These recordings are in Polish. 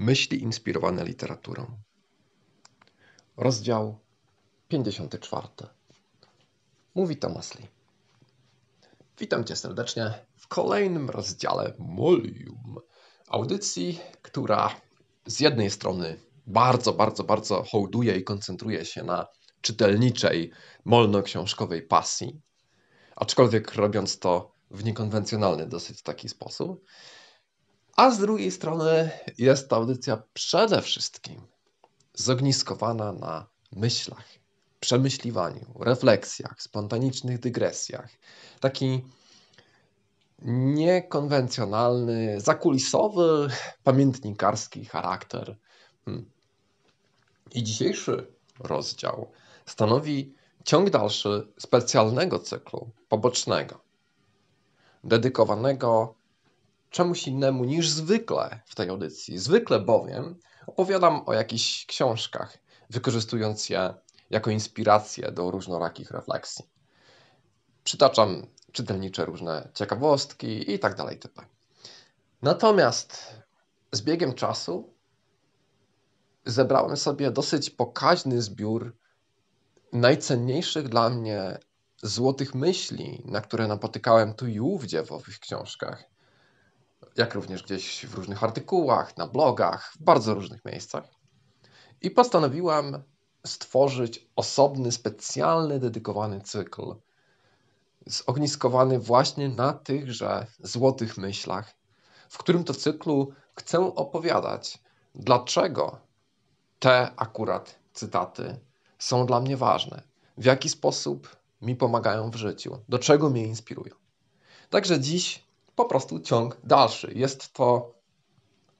Myśli inspirowane literaturą. Rozdział 54. Mówi Thomas Lee. Witam Cię serdecznie w kolejnym rozdziale Molium. Audycji, która z jednej strony bardzo, bardzo, bardzo hołduje i koncentruje się na czytelniczej, molno-książkowej pasji, aczkolwiek robiąc to w niekonwencjonalny dosyć taki sposób, a z drugiej strony jest to audycja przede wszystkim zogniskowana na myślach, przemyśliwaniu, refleksjach, spontanicznych dygresjach. Taki niekonwencjonalny, zakulisowy, pamiętnikarski charakter. Hmm. I dzisiejszy rozdział stanowi ciąg dalszy specjalnego cyklu pobocznego, dedykowanego czemuś innemu niż zwykle w tej audycji. Zwykle bowiem opowiadam o jakichś książkach, wykorzystując je jako inspirację do różnorakich refleksji. Przytaczam czytelnicze różne ciekawostki i tak dalej. Natomiast z biegiem czasu zebrałem sobie dosyć pokaźny zbiór najcenniejszych dla mnie złotych myśli, na które napotykałem tu i ówdzie w owych książkach jak również gdzieś w różnych artykułach, na blogach, w bardzo różnych miejscach. I postanowiłam stworzyć osobny, specjalny, dedykowany cykl, zogniskowany właśnie na tychże złotych myślach, w którym to cyklu chcę opowiadać, dlaczego te akurat cytaty są dla mnie ważne, w jaki sposób mi pomagają w życiu, do czego mnie inspirują. Także dziś po prostu ciąg dalszy. Jest to,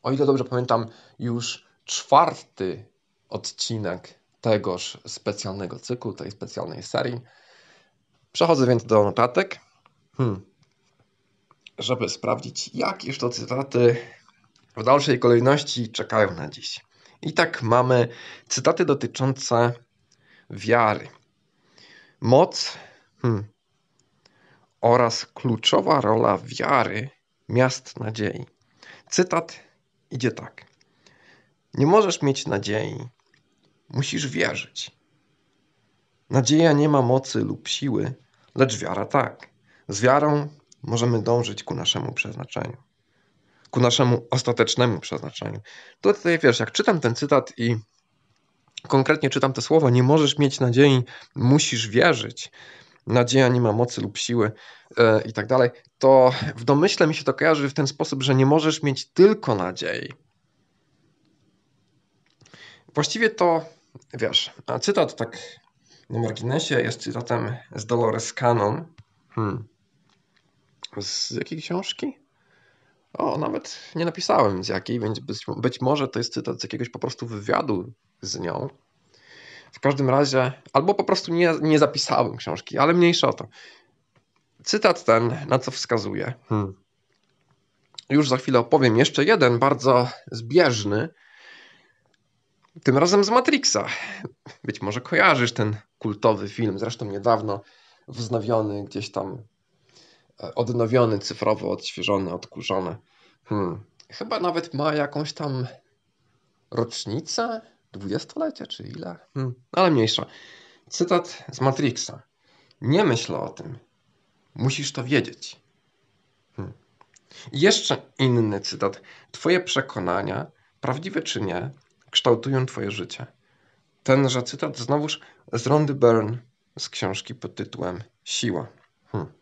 o ile dobrze pamiętam, już czwarty odcinek tegoż specjalnego cyklu, tej specjalnej serii. Przechodzę więc do notatek, hmm. żeby sprawdzić, jakież to cytaty w dalszej kolejności czekają na dziś. I tak mamy cytaty dotyczące wiary. Moc, hmm, oraz kluczowa rola wiary miast nadziei. Cytat idzie tak. Nie możesz mieć nadziei, musisz wierzyć. Nadzieja nie ma mocy lub siły, lecz wiara tak. Z wiarą możemy dążyć ku naszemu przeznaczeniu. Ku naszemu ostatecznemu przeznaczeniu. To tutaj wiesz, jak czytam ten cytat i konkretnie czytam te słowa, nie możesz mieć nadziei, musisz wierzyć nadzieja nie ma mocy lub siły e, i tak dalej, to w domyśle mi się to kojarzy w ten sposób, że nie możesz mieć tylko nadziei. Właściwie to, wiesz, a cytat tak na marginesie jest cytatem z Dolores Cannon. Hmm. Z jakiej książki? O, nawet nie napisałem z jakiej, więc być, być może to jest cytat z jakiegoś po prostu wywiadu z nią. W każdym razie, albo po prostu nie, nie zapisałem książki, ale mniejsza o to. Cytat ten, na co wskazuje. Hmm. Już za chwilę opowiem jeszcze jeden, bardzo zbieżny. Tym razem z Matrixa. Być może kojarzysz ten kultowy film, zresztą niedawno wznowiony, gdzieś tam e, odnowiony, cyfrowo odświeżony, odkurzony. Hmm. Chyba nawet ma jakąś tam rocznicę dwudziestolecie czy ile? Hmm. Ale mniejsza. Cytat z Matrixa. Nie myśl o tym. Musisz to wiedzieć. Hmm. Jeszcze inny cytat. Twoje przekonania, prawdziwe czy nie, kształtują twoje życie. Tenże cytat znowuż z Rondy Byrne z książki pod tytułem Siła. Hmm.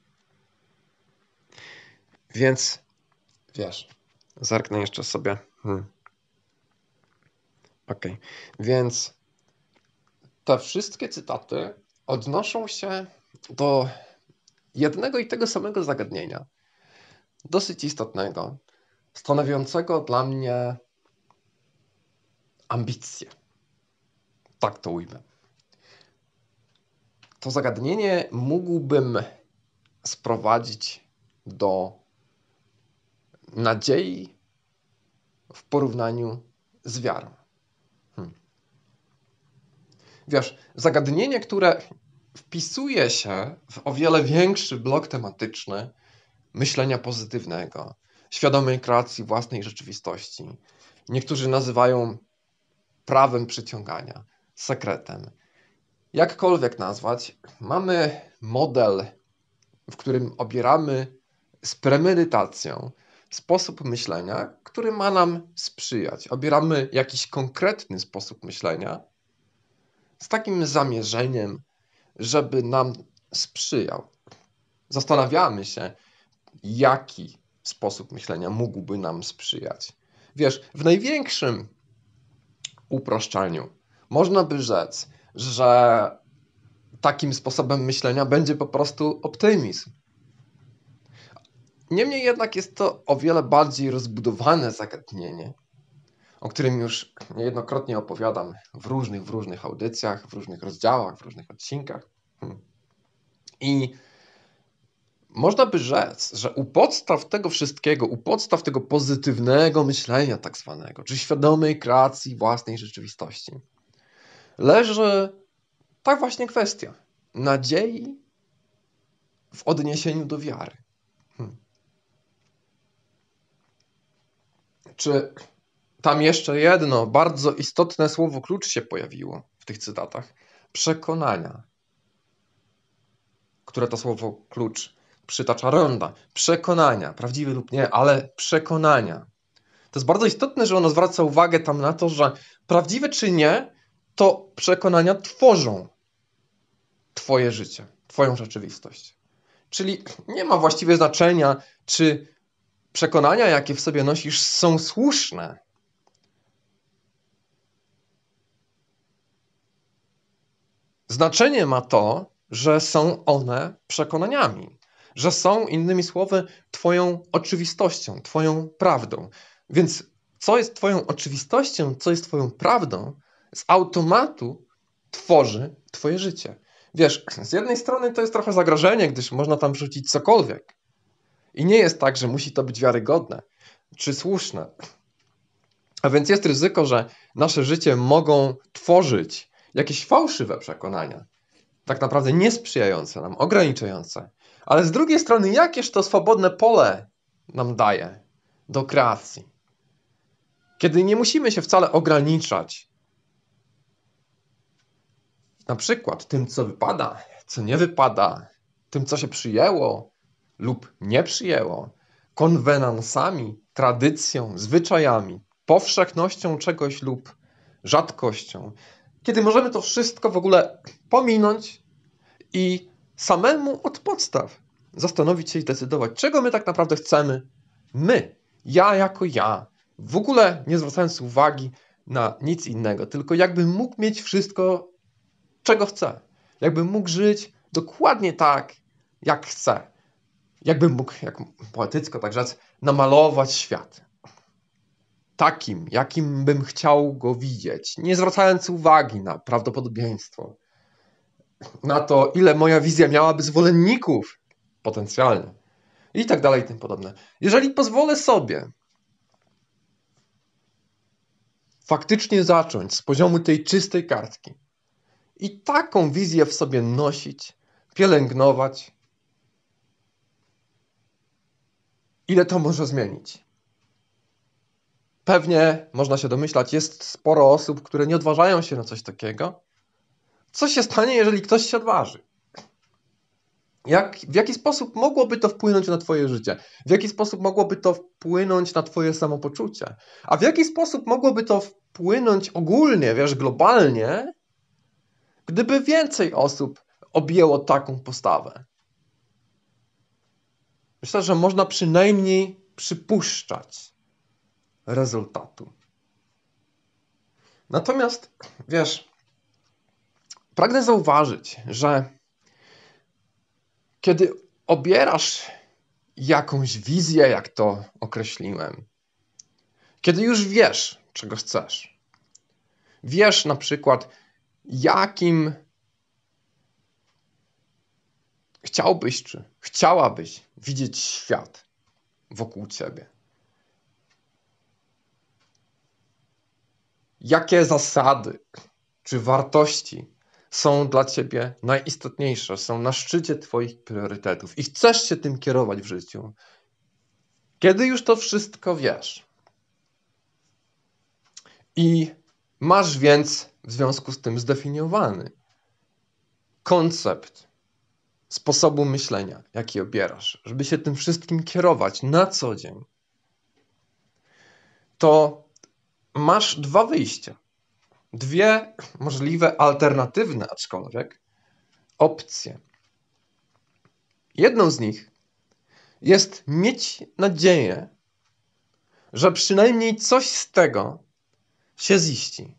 Więc wiesz, zerknę jeszcze sobie. Hmm. Ok, więc te wszystkie cytaty odnoszą się do jednego i tego samego zagadnienia, dosyć istotnego, stanowiącego dla mnie ambicje. Tak to ujmę. To zagadnienie mógłbym sprowadzić do nadziei w porównaniu z wiarą. Wiesz, zagadnienie, które wpisuje się w o wiele większy blok tematyczny myślenia pozytywnego, świadomej kreacji własnej rzeczywistości. Niektórzy nazywają prawem przyciągania, sekretem. Jakkolwiek nazwać, mamy model, w którym obieramy z premedytacją sposób myślenia, który ma nam sprzyjać. Obieramy jakiś konkretny sposób myślenia z takim zamierzeniem, żeby nam sprzyjał. Zastanawiamy się, jaki sposób myślenia mógłby nam sprzyjać. Wiesz, w największym uproszczeniu można by rzec, że takim sposobem myślenia będzie po prostu optymizm. Niemniej jednak jest to o wiele bardziej rozbudowane zagadnienie, o którym już niejednokrotnie opowiadam w różnych, w różnych audycjach, w różnych rozdziałach, w różnych odcinkach. Hmm. I można by rzec, że u podstaw tego wszystkiego, u podstaw tego pozytywnego myślenia, tak zwanego, czy świadomej kreacji własnej rzeczywistości, leży ta właśnie kwestia nadziei w odniesieniu do wiary. Hmm. Czy tam jeszcze jedno bardzo istotne słowo klucz się pojawiło w tych cytatach? Przekonania, które to słowo klucz przytacza Ronda. Przekonania, prawdziwe lub nie, ale przekonania. To jest bardzo istotne, że ono zwraca uwagę tam na to, że prawdziwe czy nie, to przekonania tworzą Twoje życie, Twoją rzeczywistość. Czyli nie ma właściwie znaczenia, czy przekonania, jakie w sobie nosisz, są słuszne. Znaczenie ma to, że są one przekonaniami, że są, innymi słowy, Twoją oczywistością, Twoją prawdą. Więc co jest Twoją oczywistością, co jest Twoją prawdą, z automatu tworzy Twoje życie. Wiesz, z jednej strony to jest trochę zagrożenie, gdyż można tam wrzucić cokolwiek. I nie jest tak, że musi to być wiarygodne czy słuszne. A więc jest ryzyko, że nasze życie mogą tworzyć jakieś fałszywe przekonania, tak naprawdę niesprzyjające nam, ograniczające. Ale z drugiej strony, jakież to swobodne pole nam daje do kreacji? Kiedy nie musimy się wcale ograniczać na przykład tym, co wypada, co nie wypada, tym, co się przyjęło lub nie przyjęło, konwenansami, tradycją, zwyczajami, powszechnością czegoś lub rzadkością. Kiedy możemy to wszystko w ogóle pominąć i samemu od podstaw zastanowić się i zdecydować, czego my tak naprawdę chcemy. My, ja jako ja, w ogóle nie zwracając uwagi na nic innego, tylko jakbym mógł mieć wszystko czego chcę. Jakbym mógł żyć dokładnie tak, jak chcę. Jakbym mógł, jak poetycko tak rzec, namalować świat. Takim, jakim bym chciał go widzieć, nie zwracając uwagi na prawdopodobieństwo, na to, ile moja wizja miałaby zwolenników potencjalnie i tak dalej i tym podobne. Jeżeli pozwolę sobie faktycznie zacząć z poziomu tej czystej kartki, i taką wizję w sobie nosić, pielęgnować. Ile to może zmienić? Pewnie można się domyślać, jest sporo osób, które nie odważają się na coś takiego. Co się stanie, jeżeli ktoś się odważy? Jak, w jaki sposób mogłoby to wpłynąć na Twoje życie? W jaki sposób mogłoby to wpłynąć na Twoje samopoczucie? A w jaki sposób mogłoby to wpłynąć ogólnie, wiesz, globalnie gdyby więcej osób objęło taką postawę. Myślę, że można przynajmniej przypuszczać rezultatu. Natomiast, wiesz, pragnę zauważyć, że kiedy obierasz jakąś wizję, jak to określiłem, kiedy już wiesz, czego chcesz, wiesz na przykład, jakim chciałbyś, czy chciałabyś widzieć świat wokół ciebie? Jakie zasady czy wartości są dla ciebie najistotniejsze, są na szczycie Twoich priorytetów i chcesz się tym kierować w życiu? Kiedy już to wszystko wiesz i masz więc w związku z tym zdefiniowany koncept sposobu myślenia, jaki obierasz, żeby się tym wszystkim kierować na co dzień, to masz dwa wyjścia. Dwie możliwe, alternatywne, aczkolwiek, opcje. Jedną z nich jest mieć nadzieję, że przynajmniej coś z tego się ziści.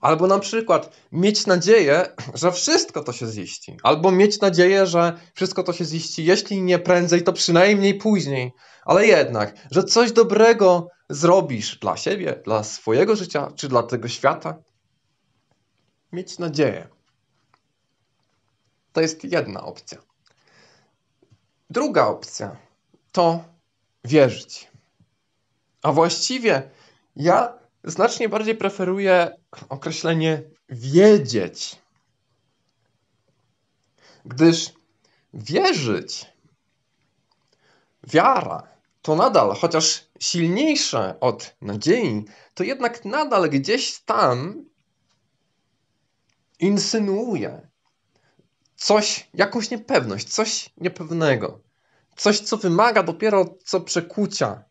Albo na przykład mieć nadzieję, że wszystko to się ziści. Albo mieć nadzieję, że wszystko to się ziści, jeśli nie prędzej, to przynajmniej później. Ale jednak, że coś dobrego zrobisz dla siebie, dla swojego życia, czy dla tego świata. Mieć nadzieję. To jest jedna opcja. Druga opcja to wierzyć. A właściwie ja znacznie bardziej preferuję określenie wiedzieć. Gdyż wierzyć, wiara, to nadal, chociaż silniejsze od nadziei, to jednak nadal gdzieś tam insynuuje coś, jakąś niepewność, coś niepewnego, coś, co wymaga dopiero co przekucia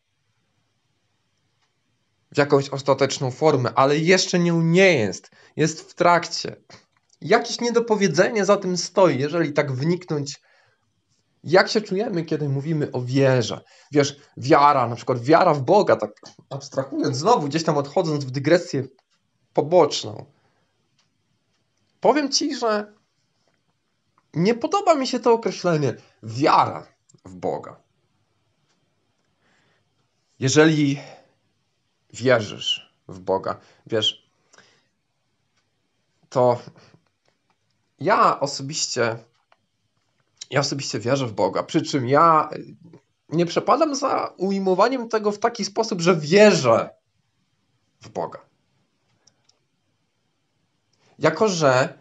w jakąś ostateczną formę, ale jeszcze nią nie jest, jest w trakcie. Jakieś niedopowiedzenie za tym stoi, jeżeli tak wniknąć jak się czujemy, kiedy mówimy o wierze? Wiesz, wiara, na przykład wiara w Boga, tak abstrahując, znowu gdzieś tam odchodząc w dygresję poboczną. Powiem ci, że nie podoba mi się to określenie wiara w Boga. Jeżeli wierzysz w Boga, wiesz, to ja osobiście ja osobiście wierzę w Boga, przy czym ja nie przepadam za ujmowaniem tego w taki sposób, że wierzę w Boga. Jako, że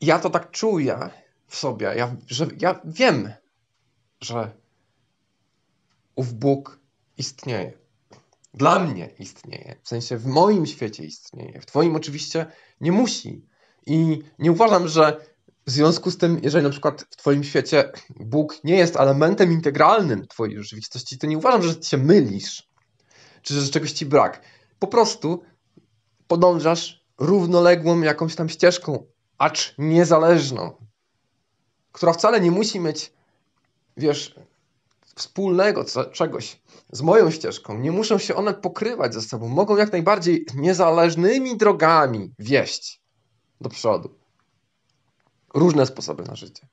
ja to tak czuję w sobie, ja, że ja wiem, że ów Bóg istnieje. Dla mnie istnieje. W sensie w moim świecie istnieje. W Twoim oczywiście nie musi. I nie uważam, że w związku z tym, jeżeli na przykład w Twoim świecie Bóg nie jest elementem integralnym Twojej rzeczywistości, to nie uważam, że się mylisz, czy że czegoś Ci brak. Po prostu podążasz równoległą jakąś tam ścieżką, acz niezależną, która wcale nie musi mieć, wiesz, wspólnego czegoś z moją ścieżką. Nie muszą się one pokrywać ze sobą. Mogą jak najbardziej niezależnymi drogami wieść do przodu różne sposoby na życie.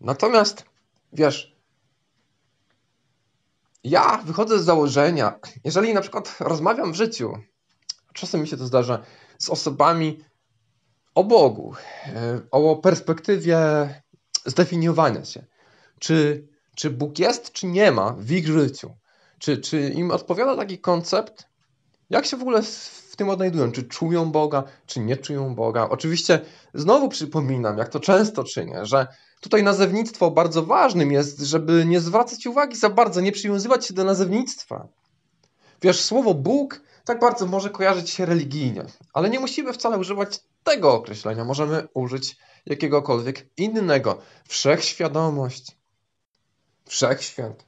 Natomiast, wiesz, ja wychodzę z założenia, jeżeli na przykład rozmawiam w życiu, czasem mi się to zdarza, z osobami o Bogu, e, o perspektywie zdefiniowania się, czy, czy Bóg jest, czy nie ma w ich życiu, czy, czy im odpowiada taki koncept, jak się w ogóle tym odnajdują? Czy czują Boga, czy nie czują Boga? Oczywiście znowu przypominam, jak to często czynię, że tutaj nazewnictwo bardzo ważnym jest, żeby nie zwracać uwagi za bardzo, nie przywiązywać się do nazewnictwa. Wiesz, słowo Bóg tak bardzo może kojarzyć się religijnie, ale nie musimy wcale używać tego określenia. Możemy użyć jakiegokolwiek innego. Wszechświadomość, wszechświat.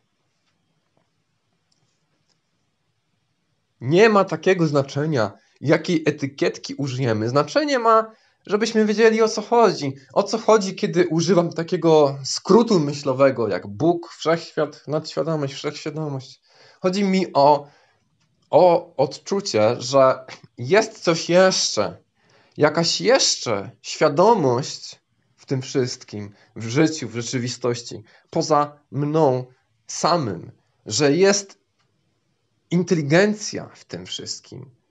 Nie ma takiego znaczenia, jakiej etykietki użyjemy. Znaczenie ma, żebyśmy wiedzieli o co chodzi. O co chodzi, kiedy używam takiego skrótu myślowego jak Bóg, wszechświat, nadświadomość, wszechświadomość. Chodzi mi o, o odczucie, że jest coś jeszcze, jakaś jeszcze świadomość w tym wszystkim, w życiu, w rzeczywistości, poza mną samym, że jest inteligencja w tym wszystkim.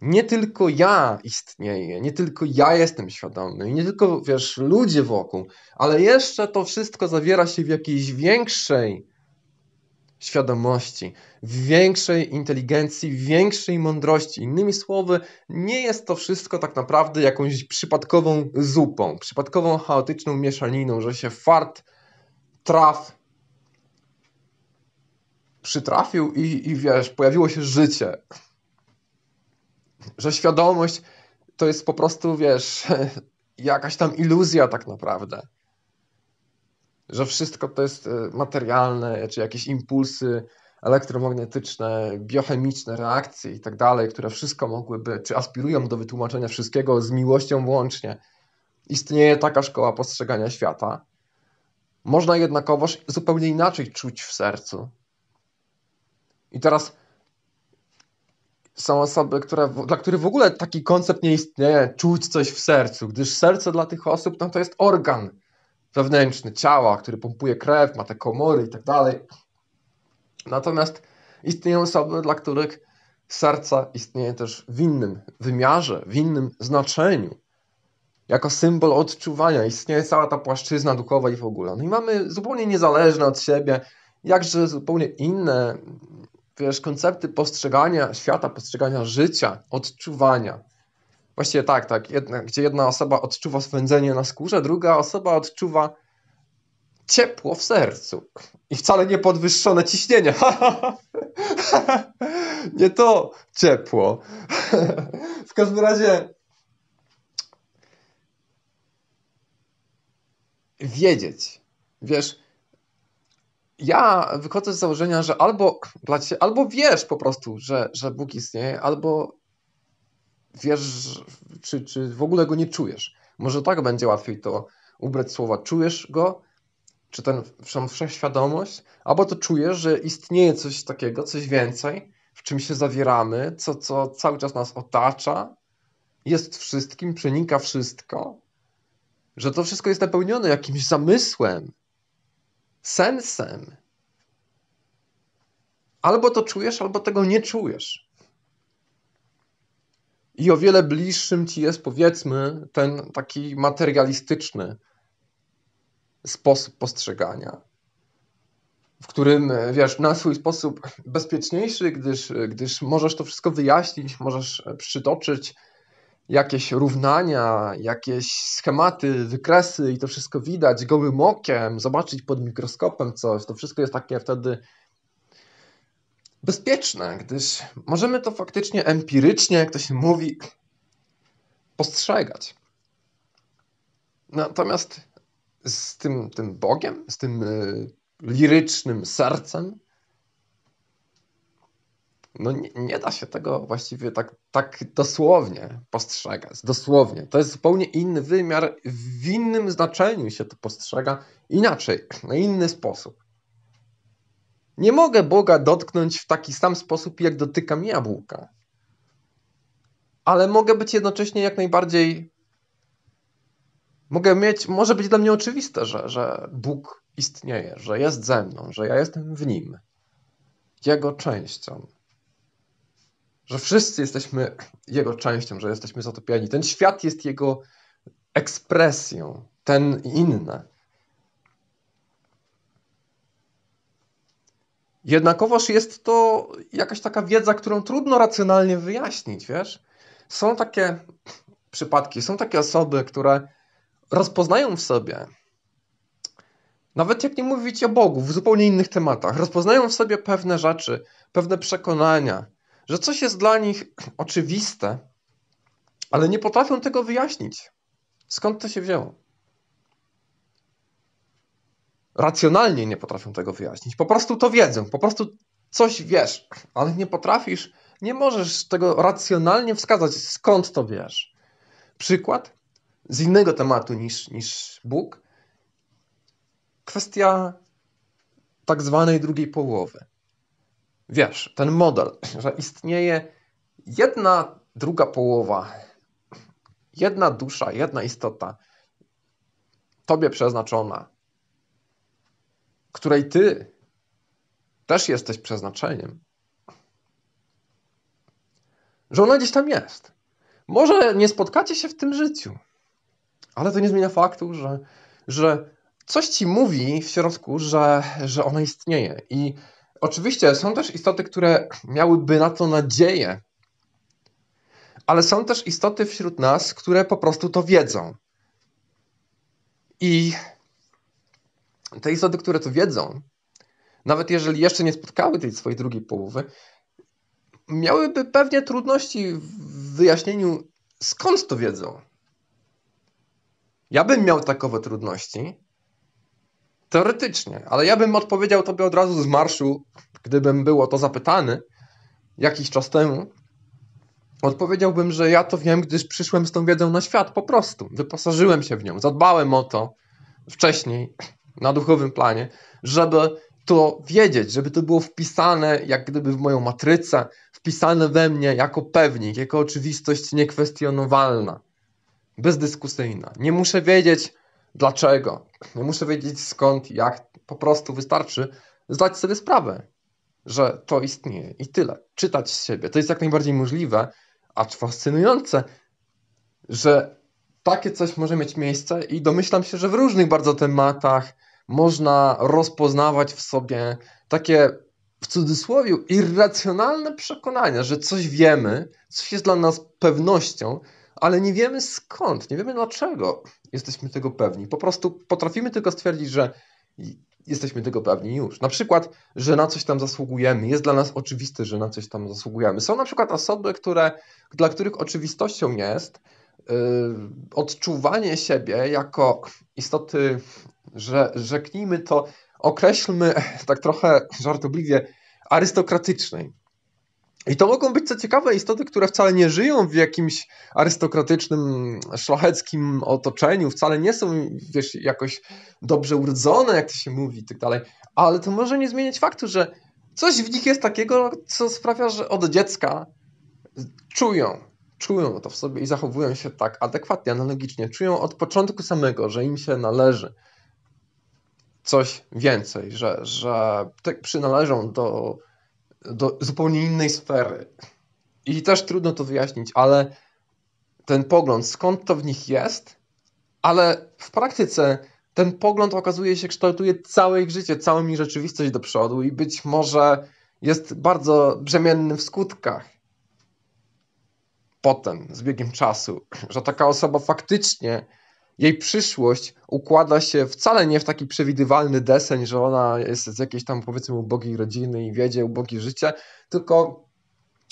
Nie tylko ja istnieję, nie tylko ja jestem świadomy, nie tylko, wiesz, ludzie wokół, ale jeszcze to wszystko zawiera się w jakiejś większej świadomości, w większej inteligencji, w większej mądrości. Innymi słowy, nie jest to wszystko tak naprawdę jakąś przypadkową zupą, przypadkową, chaotyczną mieszaniną, że się fart traf przytrafił i, i wiesz, pojawiło się życie. Że świadomość to jest po prostu, wiesz, jakaś tam iluzja tak naprawdę. Że wszystko to jest e, materialne, czy jakieś impulsy elektromagnetyczne, biochemiczne reakcje i tak dalej, które wszystko mogłyby, czy aspirują do wytłumaczenia wszystkiego z miłością włącznie. Istnieje taka szkoła postrzegania świata. Można jednakowoż zupełnie inaczej czuć w sercu. I teraz są osoby, które, dla których w ogóle taki koncept nie istnieje, czuć coś w sercu, gdyż serce dla tych osób no, to jest organ wewnętrzny ciała, który pompuje krew, ma te komory i tak dalej. Natomiast istnieją osoby, dla których serce istnieje też w innym wymiarze, w innym znaczeniu. Jako symbol odczuwania istnieje cała ta płaszczyzna duchowa i w ogóle. No i mamy zupełnie niezależne od siebie, jakże zupełnie inne wiesz, koncepty postrzegania świata, postrzegania życia, odczuwania. Właściwie tak, tak, jedna, gdzie jedna osoba odczuwa swędzenie na skórze, druga osoba odczuwa ciepło w sercu i wcale nie podwyższone ciśnienie. nie to ciepło. w każdym razie wiedzieć, wiesz, ja wychodzę z założenia, że albo albo wiesz po prostu, że, że Bóg istnieje, albo wiesz, czy, czy w ogóle go nie czujesz. Może tak będzie łatwiej to ubrać słowa. Czujesz go, czy ten wszechświadomość, albo to czujesz, że istnieje coś takiego, coś więcej, w czym się zawieramy, co, co cały czas nas otacza, jest wszystkim, przenika wszystko, że to wszystko jest napełnione jakimś zamysłem, sensem. Albo to czujesz, albo tego nie czujesz. I o wiele bliższym ci jest, powiedzmy, ten taki materialistyczny sposób postrzegania, w którym, wiesz, na swój sposób bezpieczniejszy, gdyż, gdyż możesz to wszystko wyjaśnić, możesz przytoczyć jakieś równania, jakieś schematy, wykresy i to wszystko widać gołym okiem, zobaczyć pod mikroskopem coś, to wszystko jest takie wtedy bezpieczne, gdyż możemy to faktycznie empirycznie, jak to się mówi, postrzegać. Natomiast z tym, tym Bogiem, z tym y, lirycznym sercem, no nie, nie, da się tego właściwie tak, tak dosłownie postrzegać. Dosłownie. To jest zupełnie inny wymiar, w innym znaczeniu się to postrzega inaczej, na inny sposób. Nie mogę Boga dotknąć w taki sam sposób, jak dotykam jabłka. Ale mogę być jednocześnie jak najbardziej. Mogę mieć, może być dla mnie oczywiste, że, że Bóg istnieje, że jest ze mną, że ja jestem w nim, Jego częścią że wszyscy jesteśmy Jego częścią, że jesteśmy zatopieni. Ten świat jest Jego ekspresją, ten inny. Jednakowoż jest to jakaś taka wiedza, którą trudno racjonalnie wyjaśnić, wiesz? Są takie przypadki, są takie osoby, które rozpoznają w sobie, nawet jak nie mówić o Bogu, w zupełnie innych tematach, rozpoznają w sobie pewne rzeczy, pewne przekonania, że coś jest dla nich oczywiste, ale nie potrafią tego wyjaśnić. Skąd to się wzięło? Racjonalnie nie potrafią tego wyjaśnić. Po prostu to wiedzą, po prostu coś wiesz, ale nie potrafisz, nie możesz tego racjonalnie wskazać, skąd to wiesz. Przykład z innego tematu niż, niż Bóg. Kwestia tak zwanej drugiej połowy wiesz, ten model, że istnieje jedna druga połowa, jedna dusza, jedna istota, tobie przeznaczona, której ty też jesteś przeznaczeniem, że ona gdzieś tam jest. Może nie spotkacie się w tym życiu, ale to nie zmienia faktu, że, że coś ci mówi w środku, że, że ona istnieje. I Oczywiście są też istoty, które miałyby na to nadzieję, ale są też istoty wśród nas, które po prostu to wiedzą. I te istoty, które to wiedzą, nawet jeżeli jeszcze nie spotkały tej swojej drugiej połowy, miałyby pewnie trudności w wyjaśnieniu, skąd to wiedzą. Ja bym miał takowe trudności, teoretycznie, ale ja bym odpowiedział tobie od razu z marszu, gdybym był o to zapytany jakiś czas temu. Odpowiedziałbym, że ja to wiem, gdyż przyszłem z tą wiedzą na świat, po prostu. Wyposażyłem się w nią, zadbałem o to wcześniej, na duchowym planie, żeby to wiedzieć, żeby to było wpisane jak gdyby w moją matrycę, wpisane we mnie jako pewnik, jako oczywistość niekwestionowalna, bezdyskusyjna. Nie muszę wiedzieć dlaczego, nie muszę wiedzieć skąd, jak, po prostu wystarczy zdać sobie sprawę, że to istnieje i tyle. Czytać z siebie. To jest jak najbardziej możliwe, a fascynujące, że takie coś może mieć miejsce i domyślam się, że w różnych bardzo tematach można rozpoznawać w sobie takie w cudzysłowie irracjonalne przekonania, że coś wiemy, coś jest dla nas pewnością, ale nie wiemy skąd, nie wiemy dlaczego jesteśmy tego pewni. Po prostu potrafimy tylko stwierdzić, że jesteśmy tego pewni już. Na przykład, że na coś tam zasługujemy. Jest dla nas oczywiste, że na coś tam zasługujemy. Są na przykład osoby, które, dla których oczywistością jest yy, odczuwanie siebie jako istoty, że rzeknijmy to, określmy tak trochę żartobliwie, arystokratycznej. I to mogą być, co ciekawe, istoty, które wcale nie żyją w jakimś arystokratycznym, szlacheckim otoczeniu, wcale nie są, wiesz, jakoś dobrze urodzone, jak to się mówi i tak dalej, ale to może nie zmieniać faktu, że coś w nich jest takiego, co sprawia, że od dziecka czują, czują to w sobie i zachowują się tak adekwatnie, analogicznie, czują od początku samego, że im się należy coś więcej, że, że przynależą do do zupełnie innej sfery. I też trudno to wyjaśnić, ale ten pogląd, skąd to w nich jest, ale w praktyce ten pogląd okazuje się kształtuje całe ich życie, całą ich rzeczywistość do przodu i być może jest bardzo brzemienny w skutkach. Potem, z biegiem czasu, że taka osoba faktycznie jej przyszłość układa się wcale nie w taki przewidywalny deseń, że ona jest z jakiejś tam powiedzmy ubogiej rodziny i wiedzie ubogie życie, tylko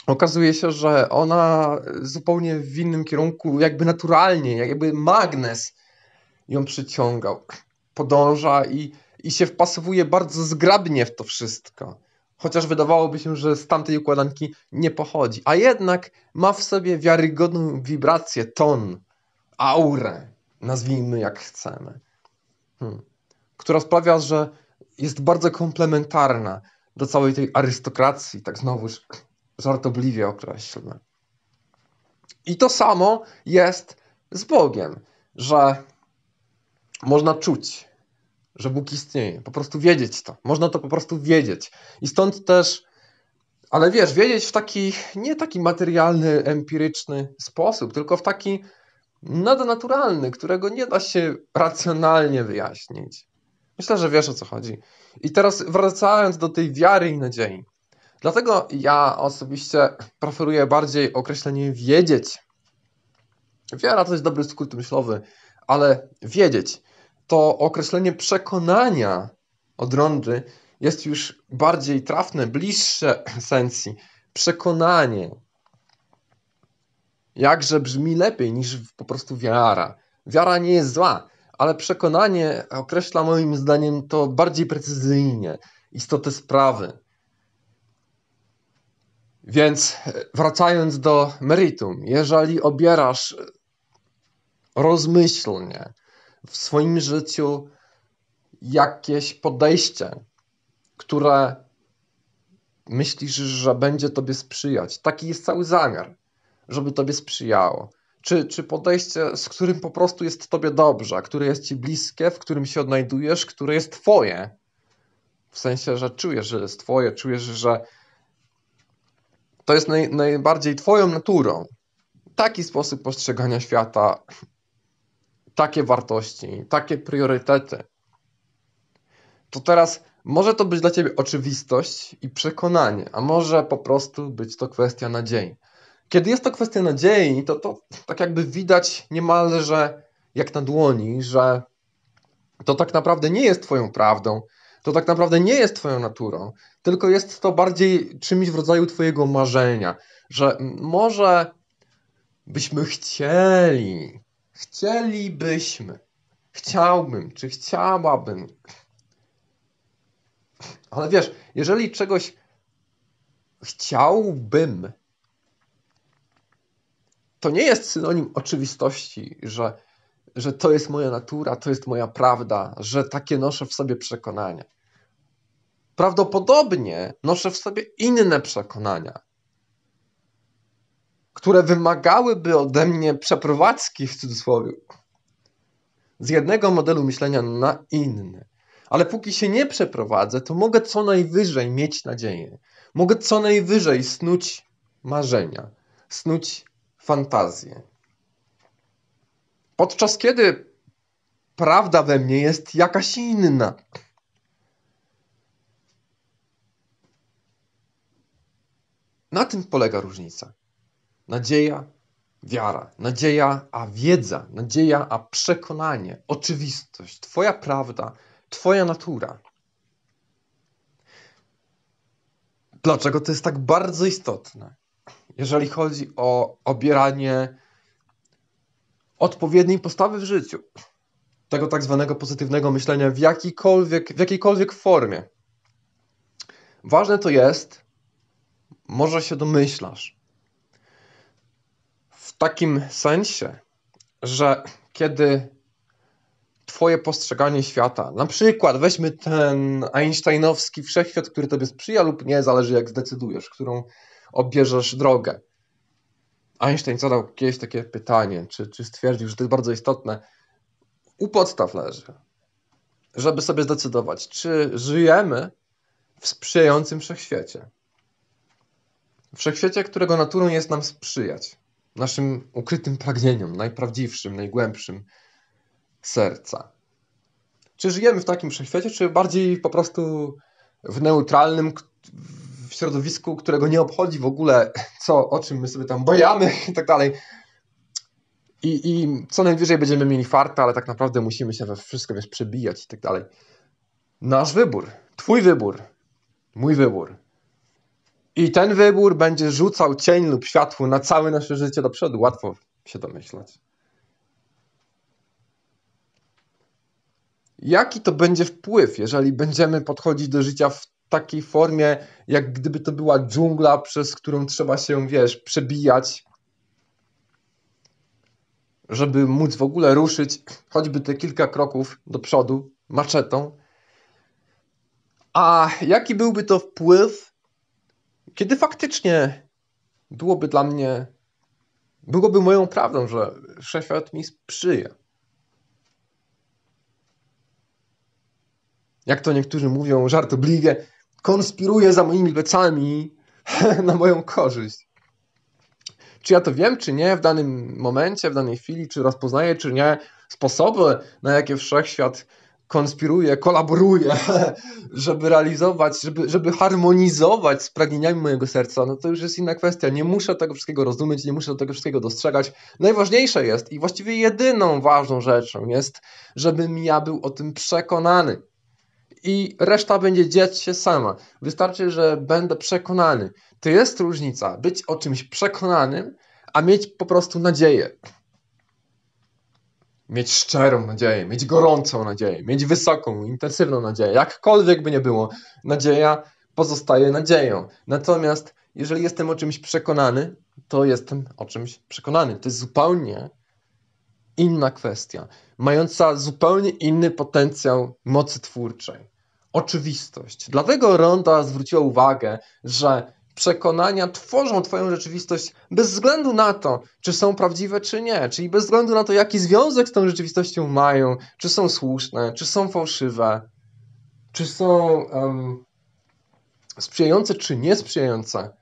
okazuje się, że ona zupełnie w innym kierunku, jakby naturalnie, jakby magnes ją przyciągał, podąża i, i się wpasowuje bardzo zgrabnie w to wszystko. Chociaż wydawałoby się, że z tamtej układanki nie pochodzi, a jednak ma w sobie wiarygodną wibrację, ton, aurę, nazwijmy jak chcemy, hmm. która sprawia, że jest bardzo komplementarna do całej tej arystokracji, tak znowuż żartobliwie określmy. I to samo jest z Bogiem, że można czuć, że Bóg istnieje, po prostu wiedzieć to. Można to po prostu wiedzieć. I stąd też, ale wiesz, wiedzieć w taki, nie taki materialny, empiryczny sposób, tylko w taki nadnaturalny, którego nie da się racjonalnie wyjaśnić. Myślę, że wiesz o co chodzi. I teraz wracając do tej wiary i nadziei. Dlatego ja osobiście preferuję bardziej określenie wiedzieć. Wiara to jest dobry skrót myślowy, ale wiedzieć to określenie przekonania od rądy jest już bardziej trafne, bliższe esencji. Przekonanie, jakże brzmi lepiej niż po prostu wiara. Wiara nie jest zła, ale przekonanie określa moim zdaniem to bardziej precyzyjnie, istotę sprawy. Więc wracając do meritum, jeżeli obierasz rozmyślnie w swoim życiu jakieś podejście, które myślisz, że będzie tobie sprzyjać, taki jest cały zamiar żeby tobie sprzyjało? Czy, czy podejście, z którym po prostu jest tobie dobrze, które jest ci bliskie, w którym się odnajdujesz, które jest twoje? W sensie, że czujesz, że jest twoje, czujesz, że to jest naj, najbardziej twoją naturą. Taki sposób postrzegania świata, takie wartości, takie priorytety. To teraz może to być dla ciebie oczywistość i przekonanie, a może po prostu być to kwestia nadziei. Kiedy jest to kwestia nadziei, to, to tak jakby widać niemalże jak na dłoni, że to tak naprawdę nie jest Twoją prawdą, to tak naprawdę nie jest Twoją naturą, tylko jest to bardziej czymś w rodzaju Twojego marzenia, że może byśmy chcieli, chcielibyśmy, chciałbym, czy chciałabym. Ale wiesz, jeżeli czegoś chciałbym, to nie jest synonim oczywistości, że, że to jest moja natura, to jest moja prawda, że takie noszę w sobie przekonania. Prawdopodobnie noszę w sobie inne przekonania, które wymagałyby ode mnie przeprowadzki w cudzysłowie z jednego modelu myślenia na inny. Ale póki się nie przeprowadzę, to mogę co najwyżej mieć nadzieję. Mogę co najwyżej snuć marzenia, snuć fantazję. Podczas kiedy prawda we mnie jest jakaś inna. Na tym polega różnica. Nadzieja, wiara, nadzieja, a wiedza, nadzieja, a przekonanie, oczywistość, Twoja prawda, Twoja natura. Dlaczego to jest tak bardzo istotne? Jeżeli chodzi o obieranie odpowiedniej postawy w życiu, tego tak zwanego pozytywnego myślenia w jakiejkolwiek, w jakiejkolwiek formie. Ważne to jest, może się domyślasz, w takim sensie, że kiedy Twoje postrzeganie świata, na przykład weźmy ten Einsteinowski wszechświat, który Tobie sprzyja lub nie, zależy jak zdecydujesz, którą obierzesz drogę. Einstein zadał kiedyś takie pytanie, czy, czy stwierdził, że to jest bardzo istotne. U podstaw leży, żeby sobie zdecydować, czy żyjemy w sprzyjającym wszechświecie. Wszechświecie, którego naturą jest nam sprzyjać naszym ukrytym pragnieniom, najprawdziwszym, najgłębszym serca. Czy żyjemy w takim wszechświecie, czy bardziej po prostu w neutralnym w środowisku, którego nie obchodzi w ogóle, co, o czym my sobie tam bojamy i tak dalej. I, I co najwyżej będziemy mieli farta, ale tak naprawdę musimy się we wszystko wiesz, przebijać i tak dalej. Nasz wybór, Twój wybór, mój wybór. I ten wybór będzie rzucał cień lub światło na całe nasze życie do przodu. Łatwo się domyślać. Jaki to będzie wpływ, jeżeli będziemy podchodzić do życia w takiej formie, jak gdyby to była dżungla, przez którą trzeba się, wiesz, przebijać, żeby móc w ogóle ruszyć choćby te kilka kroków do przodu maczetą. A jaki byłby to wpływ, kiedy faktycznie byłoby dla mnie, byłoby moją prawdą, że wszechświat mi sprzyja. Jak to niektórzy mówią żartobliwie, konspiruje za moimi plecami na moją korzyść. Czy ja to wiem, czy nie w danym momencie, w danej chwili, czy rozpoznaję, czy nie sposoby, na jakie wszechświat konspiruje, kolaboruje, żeby realizować, żeby, żeby harmonizować z pragnieniami mojego serca, no to już jest inna kwestia. Nie muszę tego wszystkiego rozumieć, nie muszę tego wszystkiego dostrzegać. Najważniejsze jest i właściwie jedyną ważną rzeczą jest, żebym ja był o tym przekonany i reszta będzie dziać się sama. Wystarczy, że będę przekonany. To jest różnica być o czymś przekonanym, a mieć po prostu nadzieję. Mieć szczerą nadzieję, mieć gorącą nadzieję, mieć wysoką, intensywną nadzieję. Jakkolwiek by nie było, nadzieja pozostaje nadzieją. Natomiast jeżeli jestem o czymś przekonany, to jestem o czymś przekonany. To jest zupełnie inna kwestia, mająca zupełnie inny potencjał mocy twórczej oczywistość. Dlatego Ronda zwróciła uwagę, że przekonania tworzą Twoją rzeczywistość bez względu na to, czy są prawdziwe, czy nie. Czyli bez względu na to, jaki związek z tą rzeczywistością mają, czy są słuszne, czy są fałszywe, czy są um, sprzyjające, czy niesprzyjające.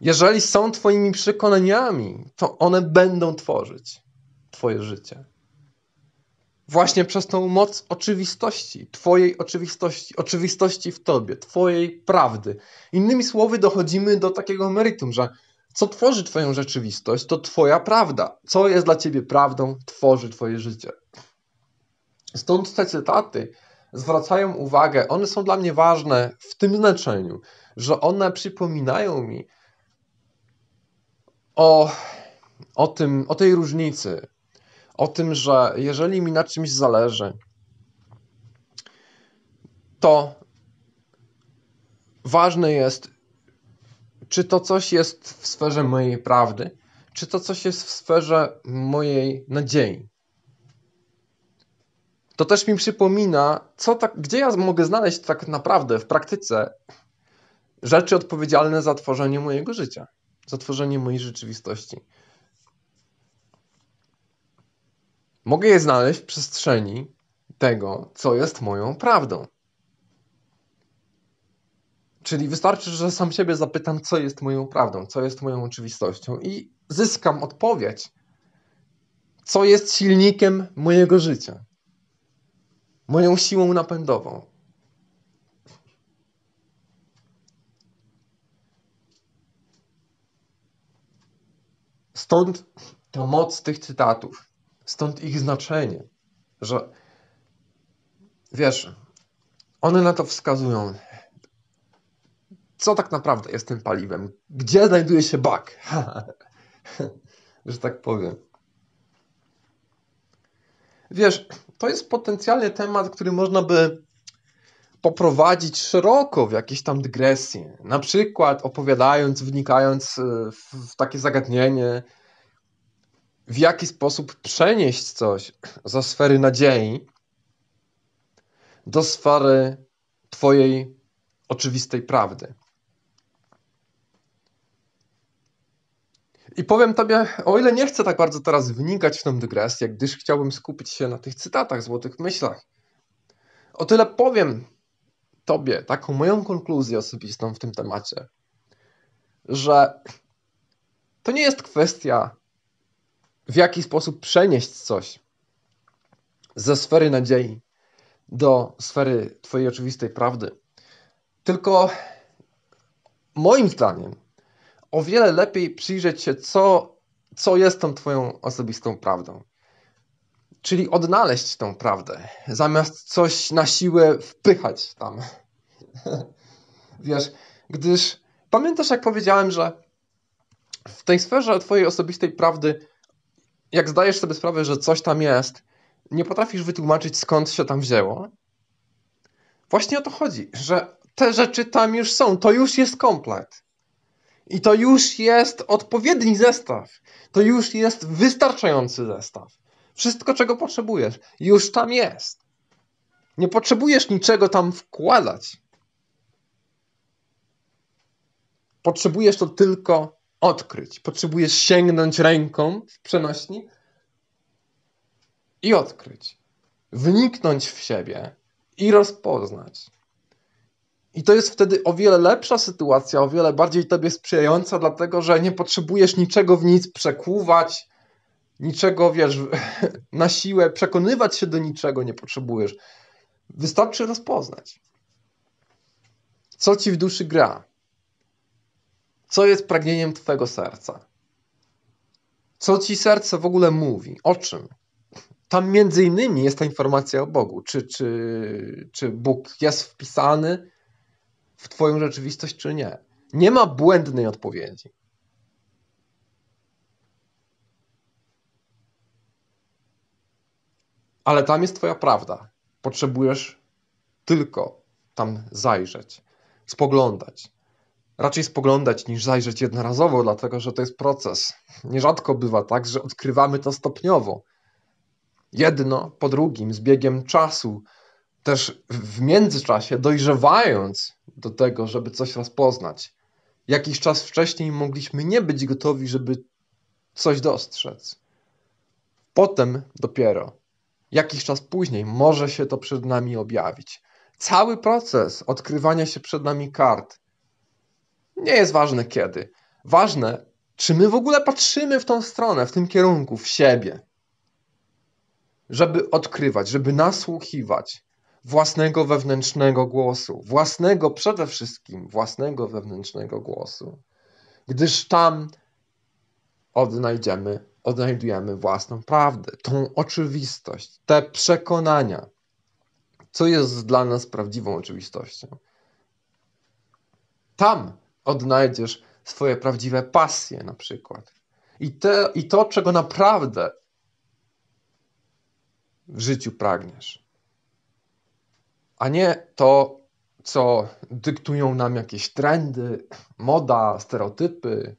Jeżeli są Twoimi przekonaniami, to one będą tworzyć Twoje życie właśnie przez tą moc oczywistości, Twojej oczywistości, oczywistości w Tobie, Twojej prawdy. Innymi słowy, dochodzimy do takiego meritum, że co tworzy Twoją rzeczywistość, to Twoja prawda. Co jest dla Ciebie prawdą, tworzy Twoje życie. Stąd te cytaty zwracają uwagę, one są dla mnie ważne w tym znaczeniu, że one przypominają mi o, o, tym, o tej różnicy, o tym, że jeżeli mi na czymś zależy, to ważne jest, czy to coś jest w sferze mojej prawdy, czy to coś jest w sferze mojej nadziei. To też mi przypomina, co tak, gdzie ja mogę znaleźć tak naprawdę w praktyce rzeczy odpowiedzialne za tworzenie mojego życia, za tworzenie mojej rzeczywistości. Mogę je znaleźć w przestrzeni tego, co jest moją prawdą. Czyli wystarczy, że sam siebie zapytam, co jest moją prawdą, co jest moją oczywistością, i zyskam odpowiedź, co jest silnikiem mojego życia, moją siłą napędową. Stąd ta moc tych cytatów, stąd ich znaczenie, że wiesz, one na to wskazują, co tak naprawdę jest tym paliwem, gdzie znajduje się bak, że tak powiem. Wiesz, to jest potencjalnie temat, który można by poprowadzić szeroko w jakieś tam dygresje. Na przykład opowiadając, wnikając e, w takie zagadnienie, w jaki sposób przenieść coś ze sfery nadziei do sfery Twojej oczywistej prawdy. I powiem Tobie, o ile nie chcę tak bardzo teraz wnikać w tę dygresję, gdyż chciałbym skupić się na tych cytatach, złotych myślach, o tyle powiem Tobie taką moją konkluzję osobistą w tym temacie, że to nie jest kwestia, w jaki sposób przenieść coś ze sfery nadziei do sfery Twojej oczywistej prawdy. Tylko moim zdaniem o wiele lepiej przyjrzeć się, co, co jest tą Twoją osobistą prawdą. Czyli odnaleźć tą prawdę, zamiast coś na siłę wpychać tam. Wiesz, gdyż pamiętasz, jak powiedziałem, że w tej sferze Twojej osobistej prawdy, jak zdajesz sobie sprawę, że coś tam jest, nie potrafisz wytłumaczyć, skąd się tam wzięło. Właśnie o to chodzi, że te rzeczy tam już są, to już jest komplet. I to już jest odpowiedni zestaw. To już jest wystarczający zestaw. Wszystko, czego potrzebujesz, już tam jest. Nie potrzebujesz niczego tam wkładać. Potrzebujesz to tylko odkryć. Potrzebujesz sięgnąć ręką w przenośni i odkryć. Wniknąć w siebie i rozpoznać. I to jest wtedy o wiele lepsza sytuacja, o wiele bardziej tobie sprzyjająca, dlatego że nie potrzebujesz niczego w nic przekłuwać, niczego, wiesz, na siłę przekonywać się do niczego nie potrzebujesz. Wystarczy rozpoznać. Co ci w duszy gra? Co jest pragnieniem twojego serca? Co ci serce w ogóle mówi? O czym? Tam między innymi jest ta informacja o Bogu. Czy, czy, czy Bóg jest wpisany w Twoją rzeczywistość, czy nie. Nie ma błędnej odpowiedzi. Ale tam jest Twoja prawda. Potrzebujesz tylko tam zajrzeć, spoglądać. Raczej spoglądać niż zajrzeć jednorazowo, dlatego że to jest proces. Nierzadko bywa tak, że odkrywamy to stopniowo. Jedno po drugim, z biegiem czasu, też w międzyczasie dojrzewając do tego, żeby coś rozpoznać. Jakiś czas wcześniej mogliśmy nie być gotowi, żeby coś dostrzec. Potem dopiero, jakiś czas później, może się to przed nami objawić. Cały proces odkrywania się przed nami kart nie jest ważne kiedy. Ważne, czy my w ogóle patrzymy w tą stronę, w tym kierunku, w siebie, żeby odkrywać, żeby nasłuchiwać, własnego wewnętrznego głosu, własnego przede wszystkim własnego wewnętrznego głosu, gdyż tam odnajdziemy, odnajdujemy własną prawdę, tą oczywistość, te przekonania, co jest dla nas prawdziwą oczywistością. Tam odnajdziesz swoje prawdziwe pasje, na przykład. I, te, I to, czego naprawdę w życiu pragniesz. A nie to, co dyktują nam jakieś trendy, moda, stereotypy.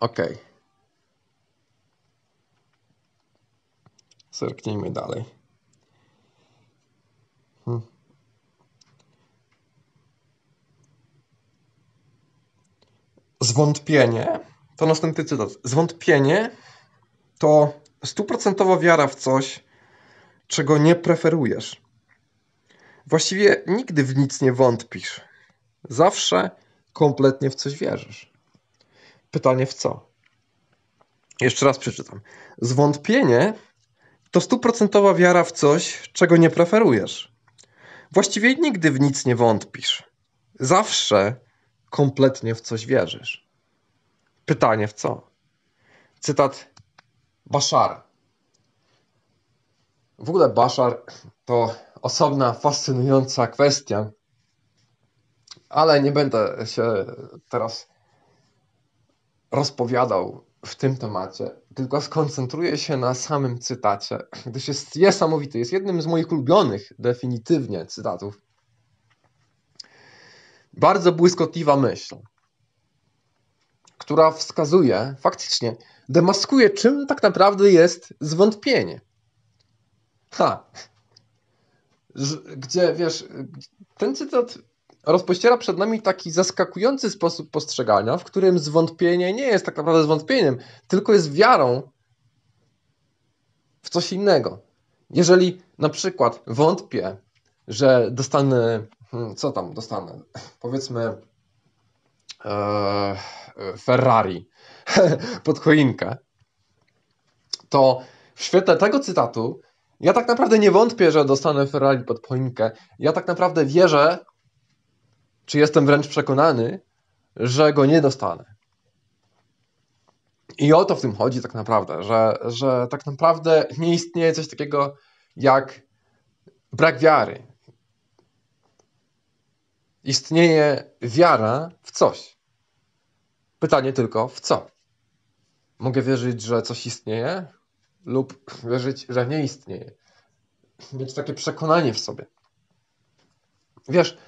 Ok. Zerknijmy dalej. Zwątpienie to następny cytat. Zwątpienie to stuprocentowa wiara w coś, czego nie preferujesz. Właściwie nigdy w nic nie wątpisz. Zawsze kompletnie w coś wierzysz. Pytanie w co? Jeszcze raz przeczytam. Zwątpienie to stuprocentowa wiara w coś, czego nie preferujesz. Właściwie nigdy w nic nie wątpisz. Zawsze kompletnie w coś wierzysz. Pytanie w co? Cytat Bashara. W ogóle Bashar to osobna, fascynująca kwestia, ale nie będę się teraz rozpowiadał w tym temacie, tylko skoncentruję się na samym cytacie, gdyż jest niesamowity. Jest jednym z moich ulubionych, definitywnie, cytatów. Bardzo błyskotliwa myśl, która wskazuje, faktycznie, demaskuje, czym tak naprawdę jest zwątpienie. Ha! Gdzie, wiesz, ten cytat rozpościera przed nami taki zaskakujący sposób postrzegania, w którym zwątpienie nie jest tak naprawdę zwątpieniem, tylko jest wiarą w coś innego. Jeżeli na przykład wątpię, że dostanę, co tam dostanę, powiedzmy e, Ferrari pod choinkę, to w świetle tego cytatu ja tak naprawdę nie wątpię, że dostanę Ferrari pod choinkę. Ja tak naprawdę wierzę, czy jestem wręcz przekonany, że go nie dostanę. I o to w tym chodzi tak naprawdę, że, że tak naprawdę nie istnieje coś takiego jak brak wiary. Istnieje wiara w coś. Pytanie tylko w co? Mogę wierzyć, że coś istnieje, lub wierzyć, że nie istnieje. Mieć takie przekonanie w sobie. Wiesz,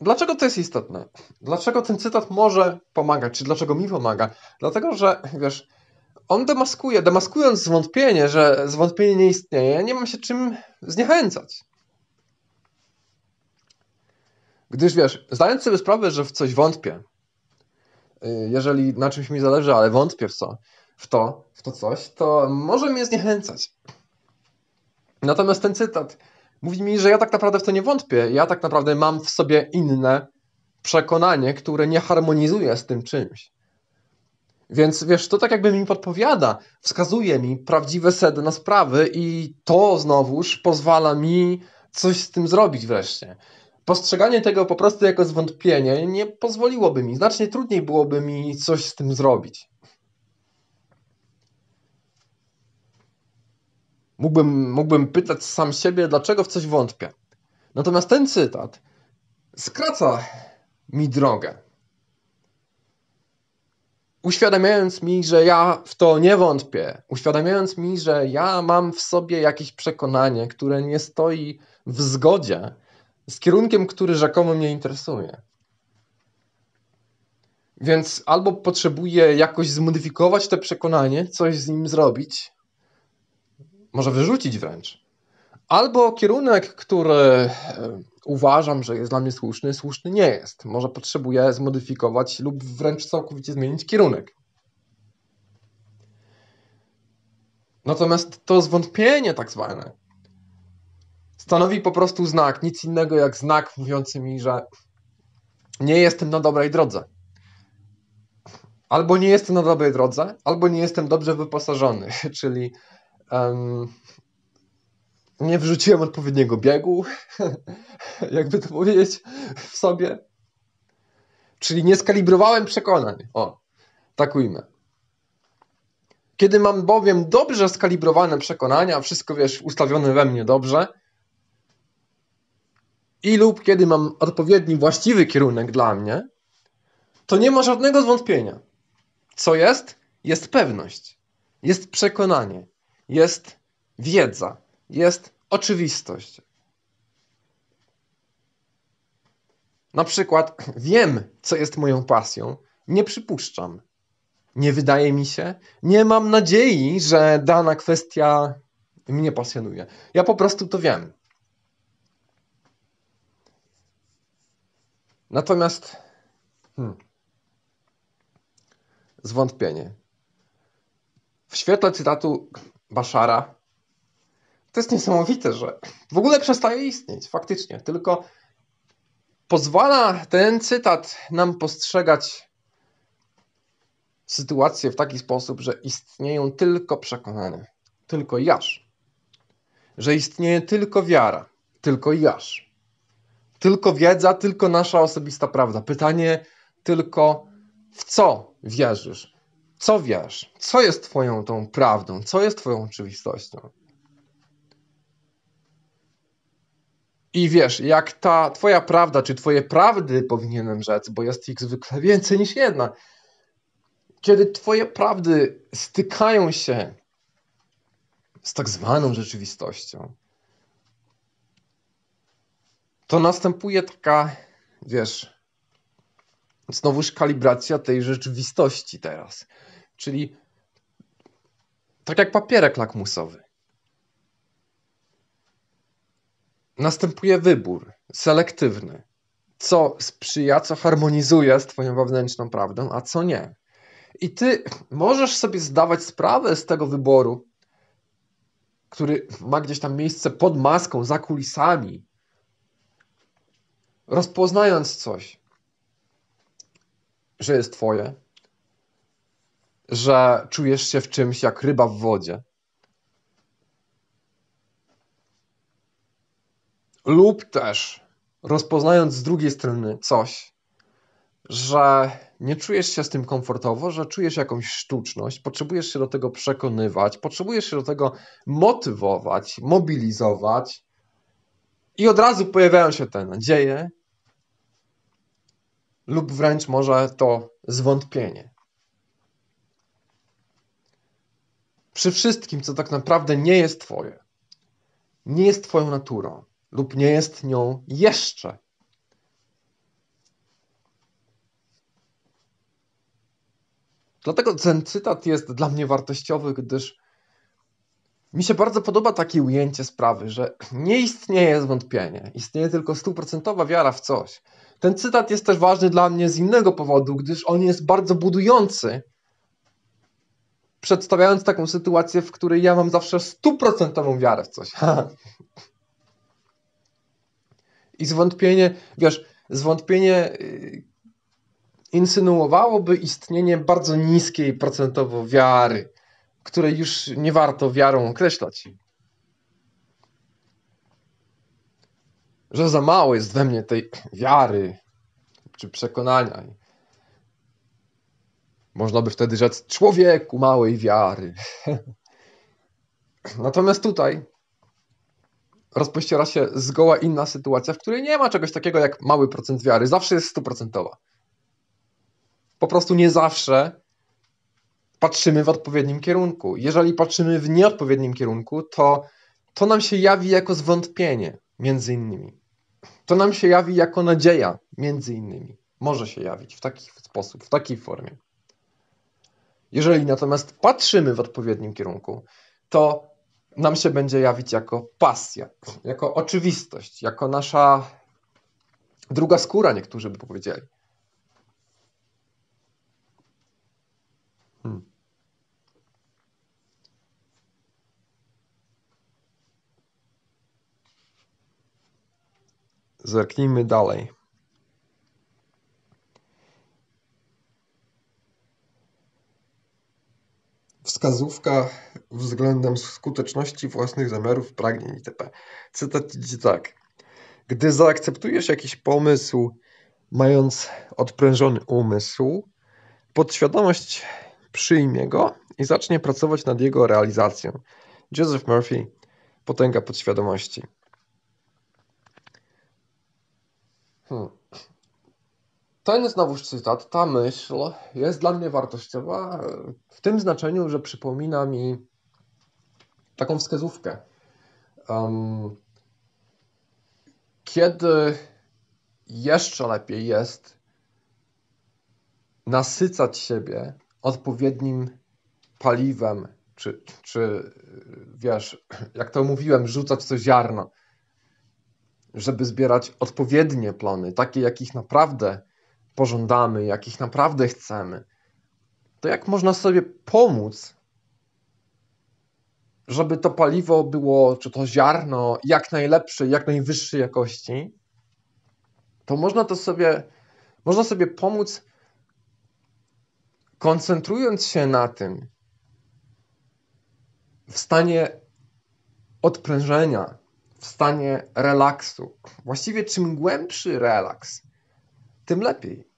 dlaczego to jest istotne? Dlaczego ten cytat może pomagać? Czy dlaczego mi pomaga? Dlatego, że wiesz, on demaskuje, demaskując zwątpienie, że zwątpienie nie istnieje, nie mam się czym zniechęcać. Gdyż wiesz, zdając sobie sprawę, że w coś wątpię, y, jeżeli na czymś mi zależy, ale wątpię w co, w to, w to coś, to może mnie zniechęcać. Natomiast ten cytat mówi mi, że ja tak naprawdę w to nie wątpię. Ja tak naprawdę mam w sobie inne przekonanie, które nie harmonizuje z tym czymś. Więc wiesz, to tak jakby mi podpowiada, wskazuje mi prawdziwe sedno sprawy i to znowuż pozwala mi coś z tym zrobić wreszcie. Postrzeganie tego po prostu jako zwątpienie nie pozwoliłoby mi, znacznie trudniej byłoby mi coś z tym zrobić. Mógłbym, mógłbym pytać sam siebie, dlaczego w coś wątpię. Natomiast ten cytat skraca mi drogę. Uświadamiając mi, że ja w to nie wątpię, uświadamiając mi, że ja mam w sobie jakieś przekonanie, które nie stoi w zgodzie z kierunkiem, który rzekomo mnie interesuje. Więc albo potrzebuję jakoś zmodyfikować to przekonanie, coś z nim zrobić, może wyrzucić wręcz. Albo kierunek, który e, uważam, że jest dla mnie słuszny, słuszny nie jest. Może potrzebuję zmodyfikować lub wręcz całkowicie zmienić kierunek. Natomiast to zwątpienie, tak zwane, stanowi po prostu znak, nic innego jak znak mówiący mi, że nie jestem na dobrej drodze. Albo nie jestem na dobrej drodze, albo nie jestem dobrze wyposażony, czyli Um, nie wrzuciłem odpowiedniego biegu, jakby to powiedzieć, w sobie. Czyli nie skalibrowałem przekonań. O, tak. Kiedy mam bowiem dobrze skalibrowane przekonania, wszystko wiesz, ustawione we mnie dobrze, i lub kiedy mam odpowiedni, właściwy kierunek dla mnie, to nie ma żadnego zwątpienia. Co jest? Jest pewność, jest przekonanie, jest wiedza, jest oczywistość. Na przykład wiem, co jest moją pasją, nie przypuszczam. Nie wydaje mi się, nie mam nadziei, że dana kwestia mnie pasjonuje. Ja po prostu to wiem. Natomiast hmm, zwątpienie. W świetle cytatu Baszara to jest niesamowite, że w ogóle przestaje istnieć, faktycznie. Tylko pozwala ten cytat nam postrzegać sytuację w taki sposób, że istnieją tylko przekonania, tylko jasz. Że istnieje tylko wiara, tylko jasz. Tylko wiedza, tylko nasza osobista prawda. Pytanie tylko w co wierzysz? Co wiesz? Co jest Twoją tą prawdą? Co jest Twoją oczywistością? I wiesz, jak ta Twoja prawda, czy Twoje prawdy powinienem rzec, bo jest ich zwykle więcej niż jedna. Kiedy Twoje prawdy stykają się z tak zwaną rzeczywistością, to następuje taka, wiesz, znowuż kalibracja tej rzeczywistości teraz. Czyli tak jak papierek lakmusowy. Następuje wybór selektywny. Co sprzyja, co harmonizuje z Twoją wewnętrzną prawdą, a co nie. I Ty możesz sobie zdawać sprawę z tego wyboru, który ma gdzieś tam miejsce pod maską, za kulisami, rozpoznając coś, że jest Twoje, że czujesz się w czymś jak ryba w wodzie. Lub też rozpoznając z drugiej strony coś, że nie czujesz się z tym komfortowo, że czujesz jakąś sztuczność, potrzebujesz się do tego przekonywać, potrzebujesz się do tego motywować, mobilizować, i od razu pojawiają się te nadzieje, lub wręcz może to zwątpienie. Przy wszystkim, co tak naprawdę nie jest Twoje, nie jest Twoją naturą lub nie jest nią jeszcze. Dlatego ten cytat jest dla mnie wartościowy, gdyż mi się bardzo podoba takie ujęcie sprawy, że nie istnieje zwątpienie, istnieje tylko stuprocentowa wiara w coś. Ten cytat jest też ważny dla mnie z innego powodu, gdyż on jest bardzo budujący, przedstawiając taką sytuację, w której ja mam zawsze stuprocentową wiarę w coś. I zwątpienie, wiesz, zwątpienie y, insynuowałoby istnienie bardzo niskiej procentowo wiary, której już nie warto wiarą określać. Że za mało jest we mnie tej wiary czy przekonania. Można by wtedy rzec człowieku małej wiary. Natomiast tutaj rozpościera się zgoła inna sytuacja, w której nie ma czegoś takiego jak mały procent wiary. Zawsze jest stuprocentowa. Po prostu nie zawsze patrzymy w odpowiednim kierunku. Jeżeli patrzymy w nieodpowiednim kierunku, to to nam się jawi jako zwątpienie, między innymi. To nam się jawi jako nadzieja, między innymi. Może się jawić w taki sposób, w takiej formie. Jeżeli natomiast patrzymy w odpowiednim kierunku, to nam się będzie jawić jako pasja, jako oczywistość, jako nasza druga skóra, niektórzy by powiedzieli. Zerknijmy dalej. Wskazówka względem skuteczności własnych zamiarów, pragnień itp. Cytat idzie tak. Gdy zaakceptujesz jakiś pomysł, mając odprężony umysł, podświadomość przyjmie go i zacznie pracować nad jego realizacją. Joseph Murphy, Potęga podświadomości. Hmm. Ten znowuż cytat, ta myśl jest dla mnie wartościowa w tym znaczeniu, że przypomina mi taką wskazówkę. Um, kiedy jeszcze lepiej jest nasycać siebie odpowiednim paliwem, czy, czy wiesz, jak to mówiłem, rzucać to ziarno, żeby zbierać odpowiednie plony, takie jakich naprawdę pożądamy, jakich naprawdę chcemy, to jak można sobie pomóc, żeby to paliwo było, czy to ziarno, jak najlepszej, jak najwyższej jakości, to można to sobie, można sobie pomóc koncentrując się na tym w stanie odprężenia, w stanie relaksu. Właściwie czym głębszy relaks, tym lepiej.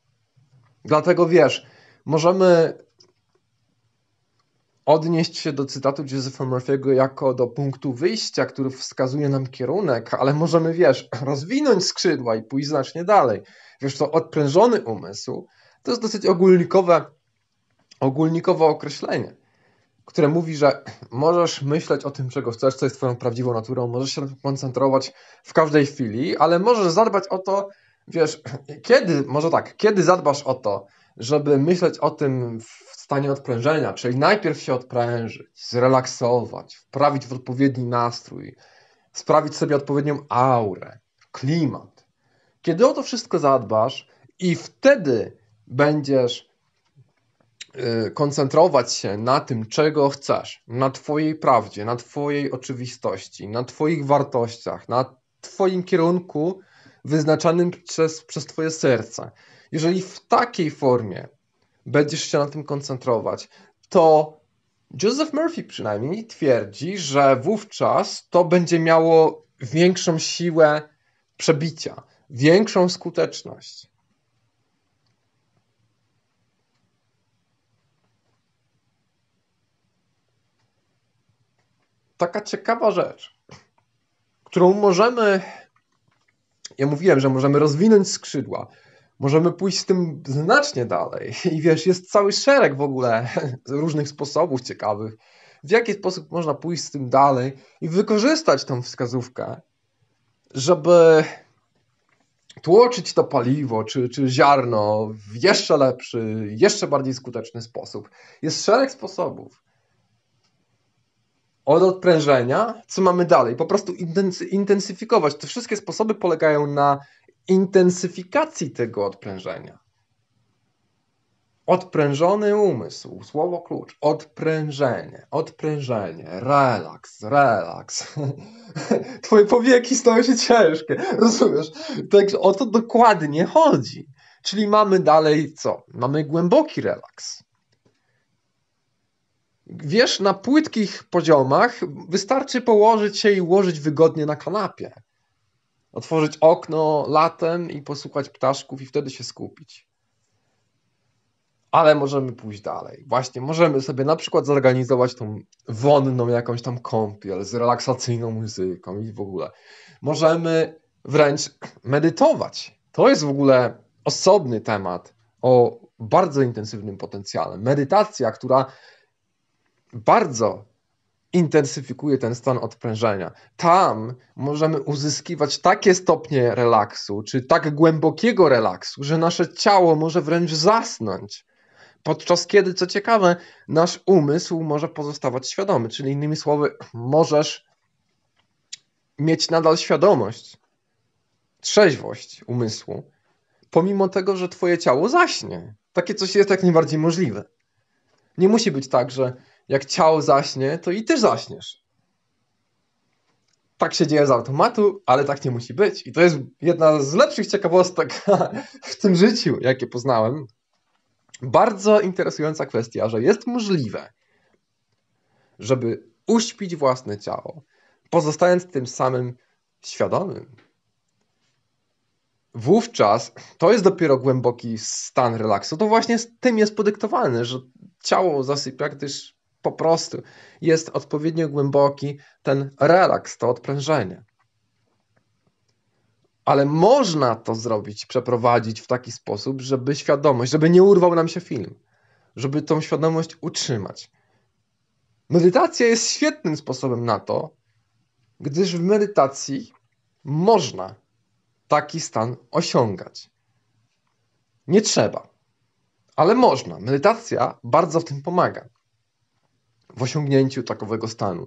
Dlatego wiesz, możemy odnieść się do cytatu Josepha Murphy'ego jako do punktu wyjścia, który wskazuje nam kierunek, ale możemy, wiesz, rozwinąć skrzydła i pójść znacznie dalej. Wiesz, to odprężony umysł to jest dosyć ogólnikowe, ogólnikowe określenie, które mówi, że możesz myśleć o tym, czego chcesz, co jest twoją prawdziwą naturą, możesz się koncentrować w każdej chwili, ale możesz zadbać o to, wiesz, kiedy, może tak, kiedy zadbasz o to, żeby myśleć o tym w stanie odprężenia, czyli najpierw się odprężyć, zrelaksować, wprawić w odpowiedni nastrój, sprawić sobie odpowiednią aurę, klimat. Kiedy o to wszystko zadbasz i wtedy będziesz koncentrować się na tym, czego chcesz, na Twojej prawdzie, na Twojej oczywistości, na Twoich wartościach, na Twoim kierunku wyznaczanym przez, przez Twoje serce. Jeżeli w takiej formie będziesz się na tym koncentrować, to Joseph Murphy przynajmniej twierdzi, że wówczas to będzie miało większą siłę przebicia, większą skuteczność. Taka ciekawa rzecz, którą możemy. Ja mówiłem, że możemy rozwinąć skrzydła, możemy pójść z tym znacznie dalej. I wiesz, jest cały szereg w ogóle różnych sposobów ciekawych, w jaki sposób można pójść z tym dalej i wykorzystać tą wskazówkę, żeby tłoczyć to paliwo czy, czy ziarno w jeszcze lepszy, jeszcze bardziej skuteczny sposób. Jest szereg sposobów. Od odprężenia, co mamy dalej? Po prostu intensyfikować. Te wszystkie sposoby polegają na intensyfikacji tego odprężenia. Odprężony umysł, słowo klucz, odprężenie, odprężenie, relaks, relaks. Twoje powieki stały się ciężkie, rozumiesz? Także o to dokładnie chodzi. Czyli mamy dalej co? Mamy głęboki relaks. Wiesz, na płytkich poziomach wystarczy położyć się i ułożyć wygodnie na kanapie otworzyć okno latem i posłuchać ptaszków i wtedy się skupić. Ale możemy pójść dalej. Właśnie, możemy sobie na przykład zorganizować tą wonną jakąś tam kąpiel z relaksacyjną muzyką i w ogóle. Możemy wręcz medytować. To jest w ogóle osobny temat o bardzo intensywnym potencjale. Medytacja, która bardzo intensyfikuje ten stan odprężenia. Tam możemy uzyskiwać takie stopnie relaksu, czy tak głębokiego relaksu, że nasze ciało może wręcz zasnąć. Podczas kiedy, co ciekawe, nasz umysł może pozostawać świadomy, czyli innymi słowy, możesz mieć nadal świadomość, trzeźwość umysłu, pomimo tego, że twoje ciało zaśnie. Takie coś jest jak najbardziej możliwe. Nie musi być tak, że jak ciało zaśnie, to i ty zaśniesz. Tak się dzieje z automatu, ale tak nie musi być. I to jest jedna z lepszych ciekawostek w tym życiu, jakie poznałem. Bardzo interesująca kwestia, że jest możliwe, żeby uśpić własne ciało, pozostając tym samym świadomym. wówczas to jest dopiero głęboki stan relaksu. To właśnie z tym jest podyktowane, że ciało zasypia, gdyż po prostu jest odpowiednio głęboki ten relaks, to odprężenie. Ale można to zrobić, przeprowadzić w taki sposób, żeby świadomość, żeby nie urwał nam się film, żeby tą świadomość utrzymać. Medytacja jest świetnym sposobem na to, gdyż w medytacji można taki stan osiągać. Nie trzeba, ale można. Medytacja bardzo w tym pomaga w osiągnięciu takowego stanu.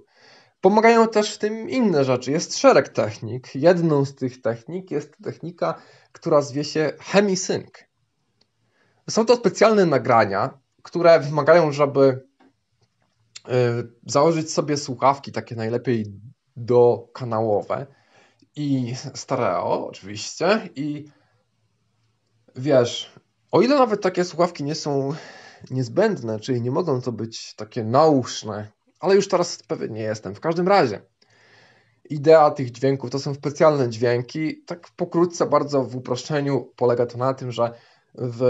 Pomagają też w tym inne rzeczy. Jest szereg technik. Jedną z tych technik jest technika, która zwie się hemisync. Są to specjalne nagrania, które wymagają, żeby y, założyć sobie słuchawki, takie najlepiej dokanałowe i stereo oczywiście i wiesz, o ile nawet takie słuchawki nie są niezbędne, czyli nie mogą to być takie nauszne, ale już teraz pewien nie jestem. W każdym razie, idea tych dźwięków to są specjalne dźwięki. Tak pokrótce, bardzo w uproszczeniu, polega to na tym, że w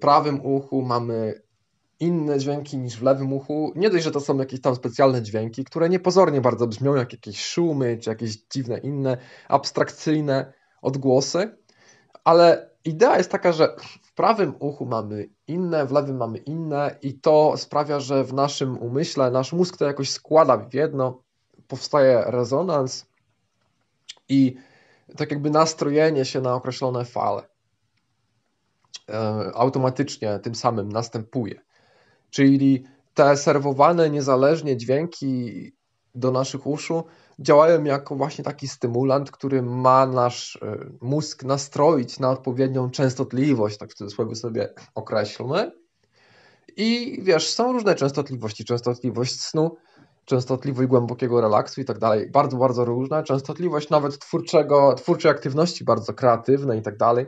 prawym uchu mamy inne dźwięki niż w lewym uchu. Nie dość, że to są jakieś tam specjalne dźwięki, które niepozornie bardzo brzmią, jak jakieś szumy, czy jakieś dziwne inne, abstrakcyjne odgłosy, ale idea jest taka, że w prawym uchu mamy inne, w lewym mamy inne i to sprawia, że w naszym umyśle nasz mózg to jakoś składa w jedno, powstaje rezonans i tak jakby nastrojenie się na określone fale e, automatycznie tym samym następuje. Czyli te serwowane niezależnie dźwięki do naszych uszu działają jako właśnie taki stymulant, który ma nasz e, mózg nastroić na odpowiednią częstotliwość, tak w cudzysłowie sobie określmy. I wiesz, są różne częstotliwości, częstotliwość snu, częstotliwość głębokiego relaksu i tak dalej, bardzo, bardzo różna, częstotliwość nawet twórczego, twórczej aktywności, bardzo kreatywnej i tak dalej.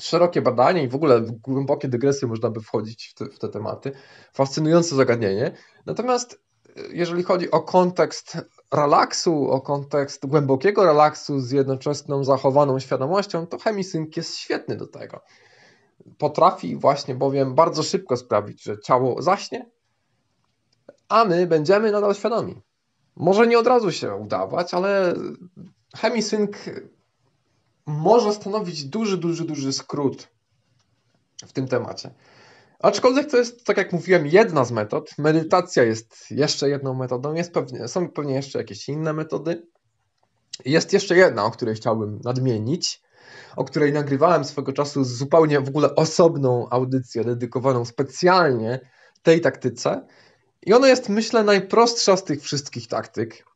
Szerokie badanie i w ogóle głębokie dygresje można by wchodzić w te, w te tematy. Fascynujące zagadnienie. Natomiast jeżeli chodzi o kontekst relaksu, o kontekst głębokiego relaksu z jednoczesną zachowaną świadomością, to chemisync jest świetny do tego. Potrafi właśnie bowiem bardzo szybko sprawić, że ciało zaśnie, a my będziemy nadal świadomi. Może nie od razu się udawać, ale chemisync może stanowić duży, duży, duży skrót w tym temacie. Aczkolwiek to jest, tak jak mówiłem, jedna z metod. Medytacja jest jeszcze jedną metodą. Jest pewnie, są pewnie jeszcze jakieś inne metody. Jest jeszcze jedna, o której chciałbym nadmienić, o której nagrywałem swego czasu zupełnie w ogóle osobną audycję dedykowaną specjalnie tej taktyce. I ona jest, myślę, najprostsza z tych wszystkich taktyk.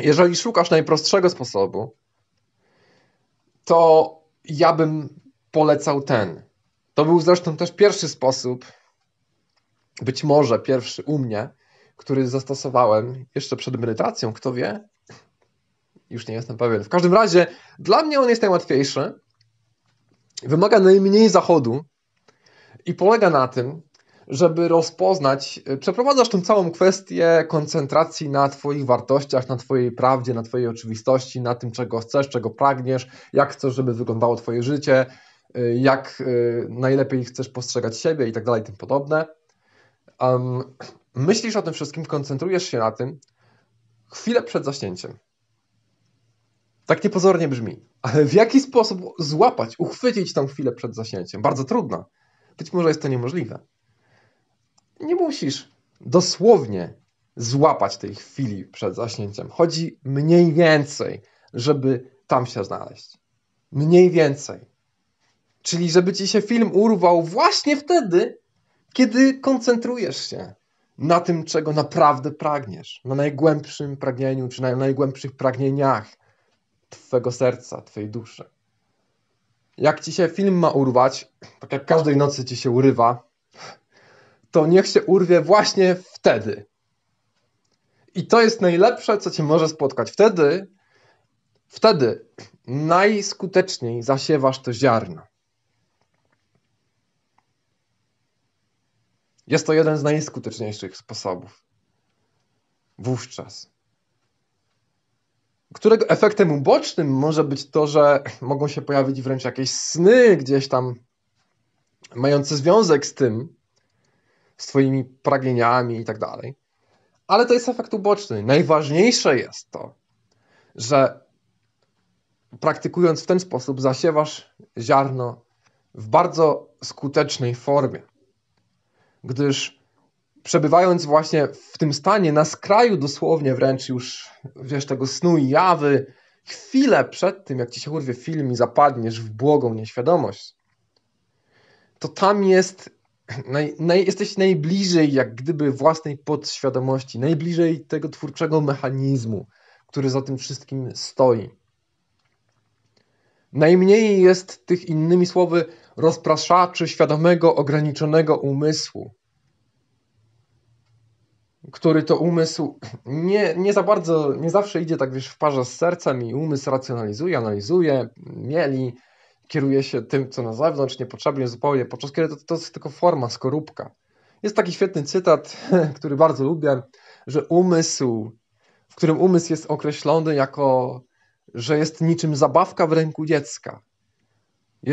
Jeżeli szukasz najprostszego sposobu, to ja bym polecał ten. To był zresztą też pierwszy sposób, być może pierwszy u mnie, który zastosowałem jeszcze przed medytacją, kto wie. Już nie jestem pewien. W każdym razie dla mnie on jest najłatwiejszy. Wymaga najmniej zachodu i polega na tym, żeby rozpoznać, przeprowadzasz tę całą kwestię koncentracji na Twoich wartościach, na Twojej prawdzie, na Twojej oczywistości, na tym, czego chcesz, czego pragniesz, jak chcesz, żeby wyglądało Twoje życie, jak y, najlepiej chcesz postrzegać siebie i tak dalej, tym podobne. Um, myślisz o tym wszystkim, koncentrujesz się na tym chwilę przed zaśnięciem. Tak niepozornie brzmi, ale w jaki sposób złapać, uchwycić tą chwilę przed zaśnięciem? Bardzo trudno. Być może jest to niemożliwe. Nie musisz dosłownie złapać tej chwili przed zaśnięciem. Chodzi mniej więcej, żeby tam się znaleźć. Mniej więcej. Czyli żeby ci się film urwał właśnie wtedy, kiedy koncentrujesz się na tym, czego naprawdę pragniesz, na najgłębszym pragnieniu, czy na najgłębszych pragnieniach Twojego serca, Twojej duszy. Jak ci się film ma urwać, tak jak każdej nocy ci się urywa, to niech się urwie właśnie wtedy. I to jest najlepsze, co cię może spotkać. Wtedy, wtedy najskuteczniej zasiewasz to ziarno. Jest to jeden z najskuteczniejszych sposobów. Wówczas. którego efektem ubocznym może być to, że mogą się pojawić wręcz jakieś sny gdzieś tam mające związek z tym, z Twoimi pragnieniami i tak dalej. Ale to jest efekt uboczny. Najważniejsze jest to, że praktykując w ten sposób, zasiewasz ziarno w bardzo skutecznej formie. Gdyż przebywając właśnie w tym stanie, na skraju dosłownie wręcz już, wiesz, tego snu i jawy, chwilę przed tym, jak ci się urwie film i zapadniesz w błogą nieświadomość, to tam jest, naj, naj, jesteś najbliżej jak gdyby własnej podświadomości, najbliżej tego twórczego mechanizmu, który za tym wszystkim stoi. Najmniej jest tych innymi słowy rozpraszaczy świadomego, ograniczonego umysłu, który to umysł nie, nie za bardzo, nie zawsze idzie tak wiesz w parze z sercem i umysł racjonalizuje, analizuje, mieli, kieruje się tym, co na zewnątrz, niepotrzebnie zupełnie, podczas kiedy to, to jest tylko forma, skorupka. Jest taki świetny cytat, który bardzo lubię, że umysł, w którym umysł jest określony jako, że jest niczym zabawka w ręku dziecka,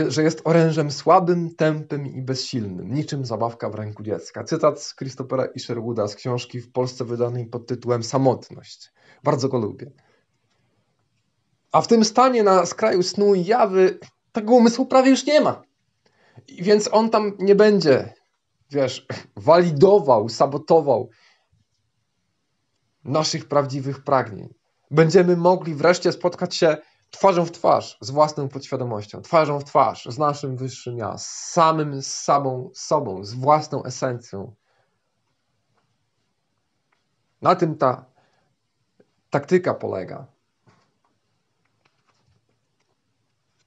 że jest orężem słabym, tępym i bezsilnym, niczym zabawka w ręku dziecka. Cytat z Christophera Isherwooda z książki w Polsce wydanej pod tytułem Samotność. Bardzo go lubię. A w tym stanie na skraju snu i jawy tego umysłu prawie już nie ma. I więc on tam nie będzie, wiesz, walidował, sabotował naszych prawdziwych pragnień. Będziemy mogli wreszcie spotkać się twarzą w twarz z własną podświadomością, twarzą w twarz z naszym wyższym ja, z samym z samą sobą, z własną esencją. Na tym ta taktyka polega.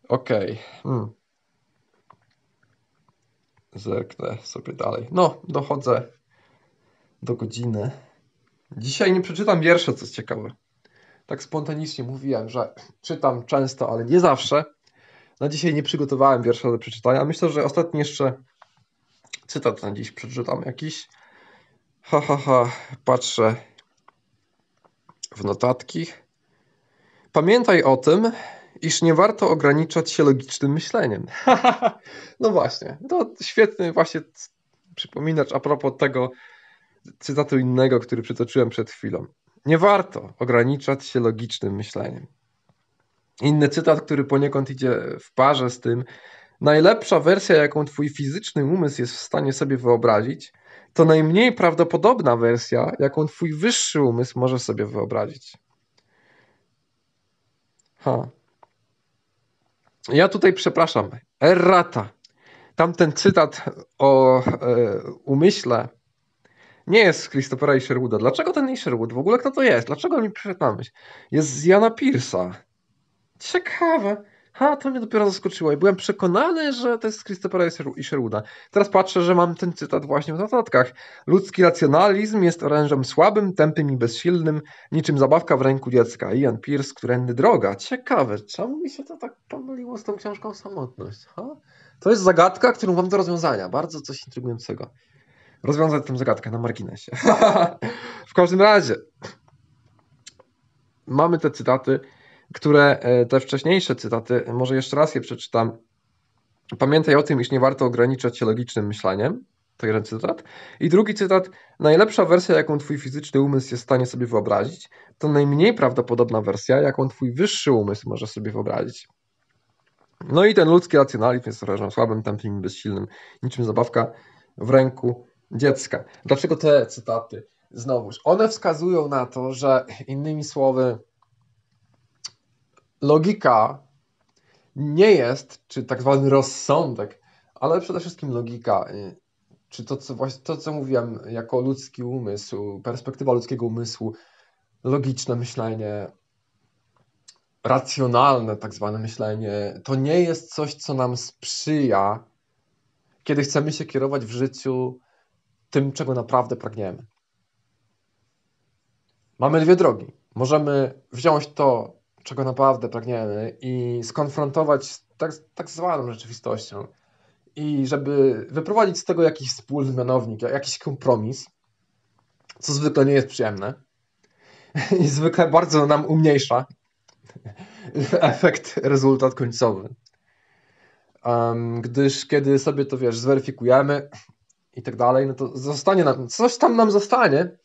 Okej. Okay. Hmm. Zerknę sobie dalej. No, dochodzę do godziny. Dzisiaj nie przeczytam wiersza, co jest ciekawe. Tak spontanicznie mówiłem, że czytam często, ale nie zawsze. Na dzisiaj nie przygotowałem wiersza do przeczytania. Myślę, że ostatni jeszcze cytat na dziś przeczytam jakiś. Ha, ha, ha. Patrzę w notatki. Pamiętaj o tym, iż nie warto ograniczać się logicznym myśleniem. no właśnie, to świetny właśnie przypominacz a propos tego cytatu innego, który przytoczyłem przed chwilą. Nie warto ograniczać się logicznym myśleniem. Inny cytat, który poniekąd idzie w parze z tym. Najlepsza wersja, jaką twój fizyczny umysł jest w stanie sobie wyobrazić, to najmniej prawdopodobna wersja, jaką twój wyższy umysł może sobie wyobrazić. Ha. Ja tutaj przepraszam. Errata. Tamten cytat o e, umyśle nie jest z Christophera i Sherwooda. Dlaczego ten Sherwood? W ogóle kto to jest? Dlaczego mi przyszedł na myśl? Jest z Jana Pierce'a. Ciekawe. Ha, to mnie dopiero zaskoczyło i byłem przekonany, że to jest z Christophera i Sherwooda. Teraz patrzę, że mam ten cytat właśnie w notatkach. Ludzki racjonalizm jest orężem słabym, tępym i bezsilnym, niczym zabawka w ręku dziecka. Ian Pierce, którędy droga. Ciekawe, czemu mi się to tak pomyliło z tą książką Samotność? Ha? To jest zagadka, którą mam do rozwiązania. Bardzo coś intrygującego. Rozwiązać tę zagadkę na marginesie. w każdym razie mamy te cytaty które e, te wcześniejsze cytaty, może jeszcze raz je przeczytam. Pamiętaj o tym, iż nie warto ograniczać się logicznym myśleniem. To jeden cytat. I drugi cytat. Najlepsza wersja, jaką twój fizyczny umysł jest w stanie sobie wyobrazić, to najmniej prawdopodobna wersja, jaką twój wyższy umysł może sobie wyobrazić. No i ten ludzki racjonalizm jest słabym, tępym i bezsilnym, niczym zabawka w ręku dziecka. Dlaczego te cytaty? Znowuż, one wskazują na to, że innymi słowy, logika nie jest, czy tak zwany rozsądek, ale przede wszystkim logika, y, czy to, co, właśnie, to, co mówiłem, jako ludzki umysł, perspektywa ludzkiego umysłu, logiczne myślenie, racjonalne tak zwane myślenie, to nie jest coś, co nam sprzyja, kiedy chcemy się kierować w życiu tym, czego naprawdę pragniemy. Mamy dwie drogi. Możemy wziąć to, czego naprawdę pragniemy i skonfrontować z tak, tak zwaną rzeczywistością i żeby wyprowadzić z tego jakiś wspólny mianownik, jakiś kompromis, co zwykle nie jest przyjemne i zwykle bardzo nam umniejsza efekt, rezultat końcowy. Um, gdyż kiedy sobie to wiesz, zweryfikujemy i tak dalej, no to zostanie nam, coś tam nam zostanie.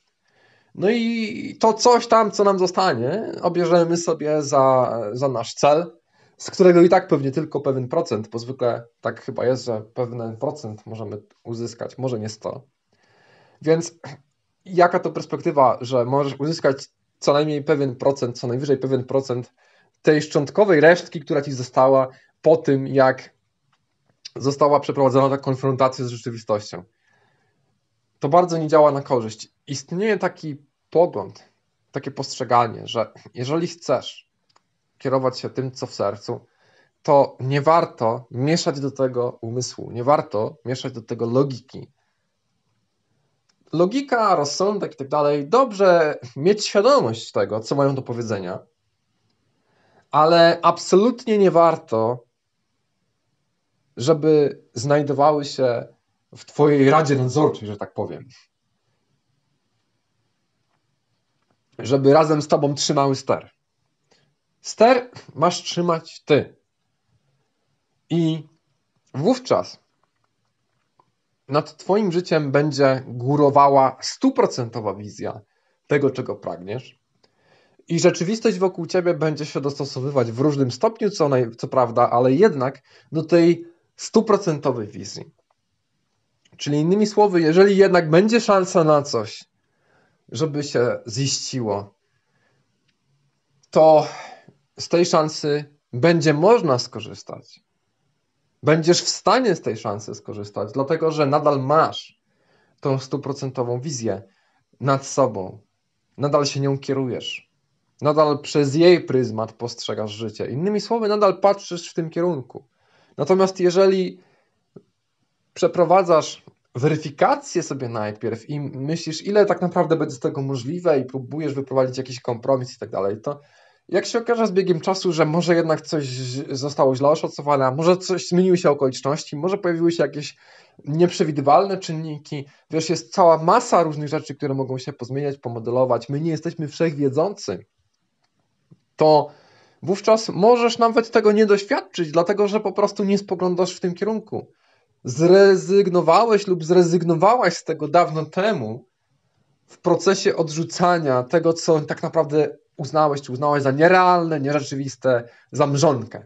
No i to coś tam, co nam zostanie, obierzemy sobie za, za nasz cel, z którego i tak pewnie tylko pewien procent, bo zwykle tak chyba jest, że pewien procent możemy uzyskać, może nie 100. Więc jaka to perspektywa, że możesz uzyskać co najmniej pewien procent, co najwyżej pewien procent tej szczątkowej resztki, która ci została po tym, jak została przeprowadzona ta konfrontacja z rzeczywistością. To bardzo nie działa na korzyść. Istnieje taki pogląd, takie postrzeganie, że jeżeli chcesz kierować się tym, co w sercu, to nie warto mieszać do tego umysłu, nie warto mieszać do tego logiki. Logika, rozsądek i tak dalej, dobrze mieć świadomość tego, co mają do powiedzenia, ale absolutnie nie warto, żeby znajdowały się w Twojej radzie nadzorczej, że tak powiem. Żeby razem z Tobą trzymały ster. Ster masz trzymać Ty. I wówczas nad Twoim życiem będzie górowała stuprocentowa wizja tego, czego pragniesz. I rzeczywistość wokół Ciebie będzie się dostosowywać w różnym stopniu, co, naj, co prawda, ale jednak do tej stuprocentowej wizji. Czyli innymi słowy, jeżeli jednak będzie szansa na coś, żeby się ziściło, to z tej szansy będzie można skorzystać. Będziesz w stanie z tej szansy skorzystać, dlatego że nadal masz tą stuprocentową wizję nad sobą. Nadal się nią kierujesz. Nadal przez jej pryzmat postrzegasz życie. Innymi słowy, nadal patrzysz w tym kierunku. Natomiast jeżeli przeprowadzasz weryfikację sobie najpierw i myślisz, ile tak naprawdę będzie z tego możliwe i próbujesz wyprowadzić jakiś kompromis i tak dalej, to jak się okaże z biegiem czasu, że może jednak coś zostało źle oszacowane, może coś zmieniły się okoliczności, może pojawiły się jakieś nieprzewidywalne czynniki, wiesz, jest cała masa różnych rzeczy, które mogą się pozmieniać, pomodelować, my nie jesteśmy wszechwiedzący, to wówczas możesz nawet tego nie doświadczyć, dlatego że po prostu nie spoglądasz w tym kierunku. Zrezygnowałeś lub zrezygnowałaś z tego dawno temu w procesie odrzucania tego, co tak naprawdę uznałeś czy uznałaś za nierealne, nierzeczywiste, za mrzonkę.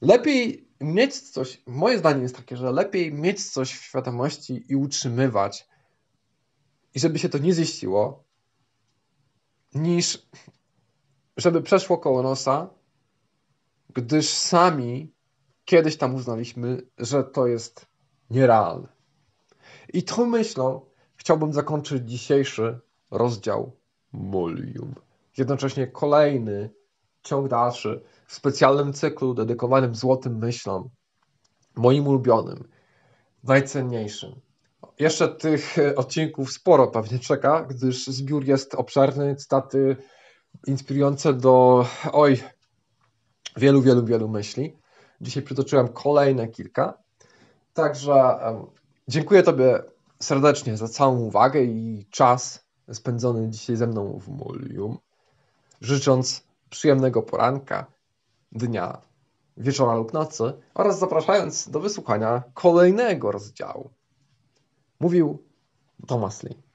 Lepiej mieć coś, moje zdanie jest takie, że lepiej mieć coś w świadomości i utrzymywać, i żeby się to nie ziściło, niż żeby przeszło koło nosa, gdyż sami kiedyś tam uznaliśmy, że to jest nierealne. I tą myślą chciałbym zakończyć dzisiejszy rozdział Molium. Jednocześnie kolejny ciąg dalszy w specjalnym cyklu dedykowanym złotym myślom, moim ulubionym, najcenniejszym. Jeszcze tych odcinków sporo pewnie czeka, gdyż zbiór jest obszerny, cytaty inspirujące do oj, wielu, wielu, wielu myśli. Dzisiaj przytoczyłem kolejne kilka. Także dziękuję Tobie serdecznie za całą uwagę i czas spędzony dzisiaj ze mną w Molium. Życząc przyjemnego poranka, dnia, wieczora lub nocy oraz zapraszając do wysłuchania kolejnego rozdziału. Mówił Thomas Lee.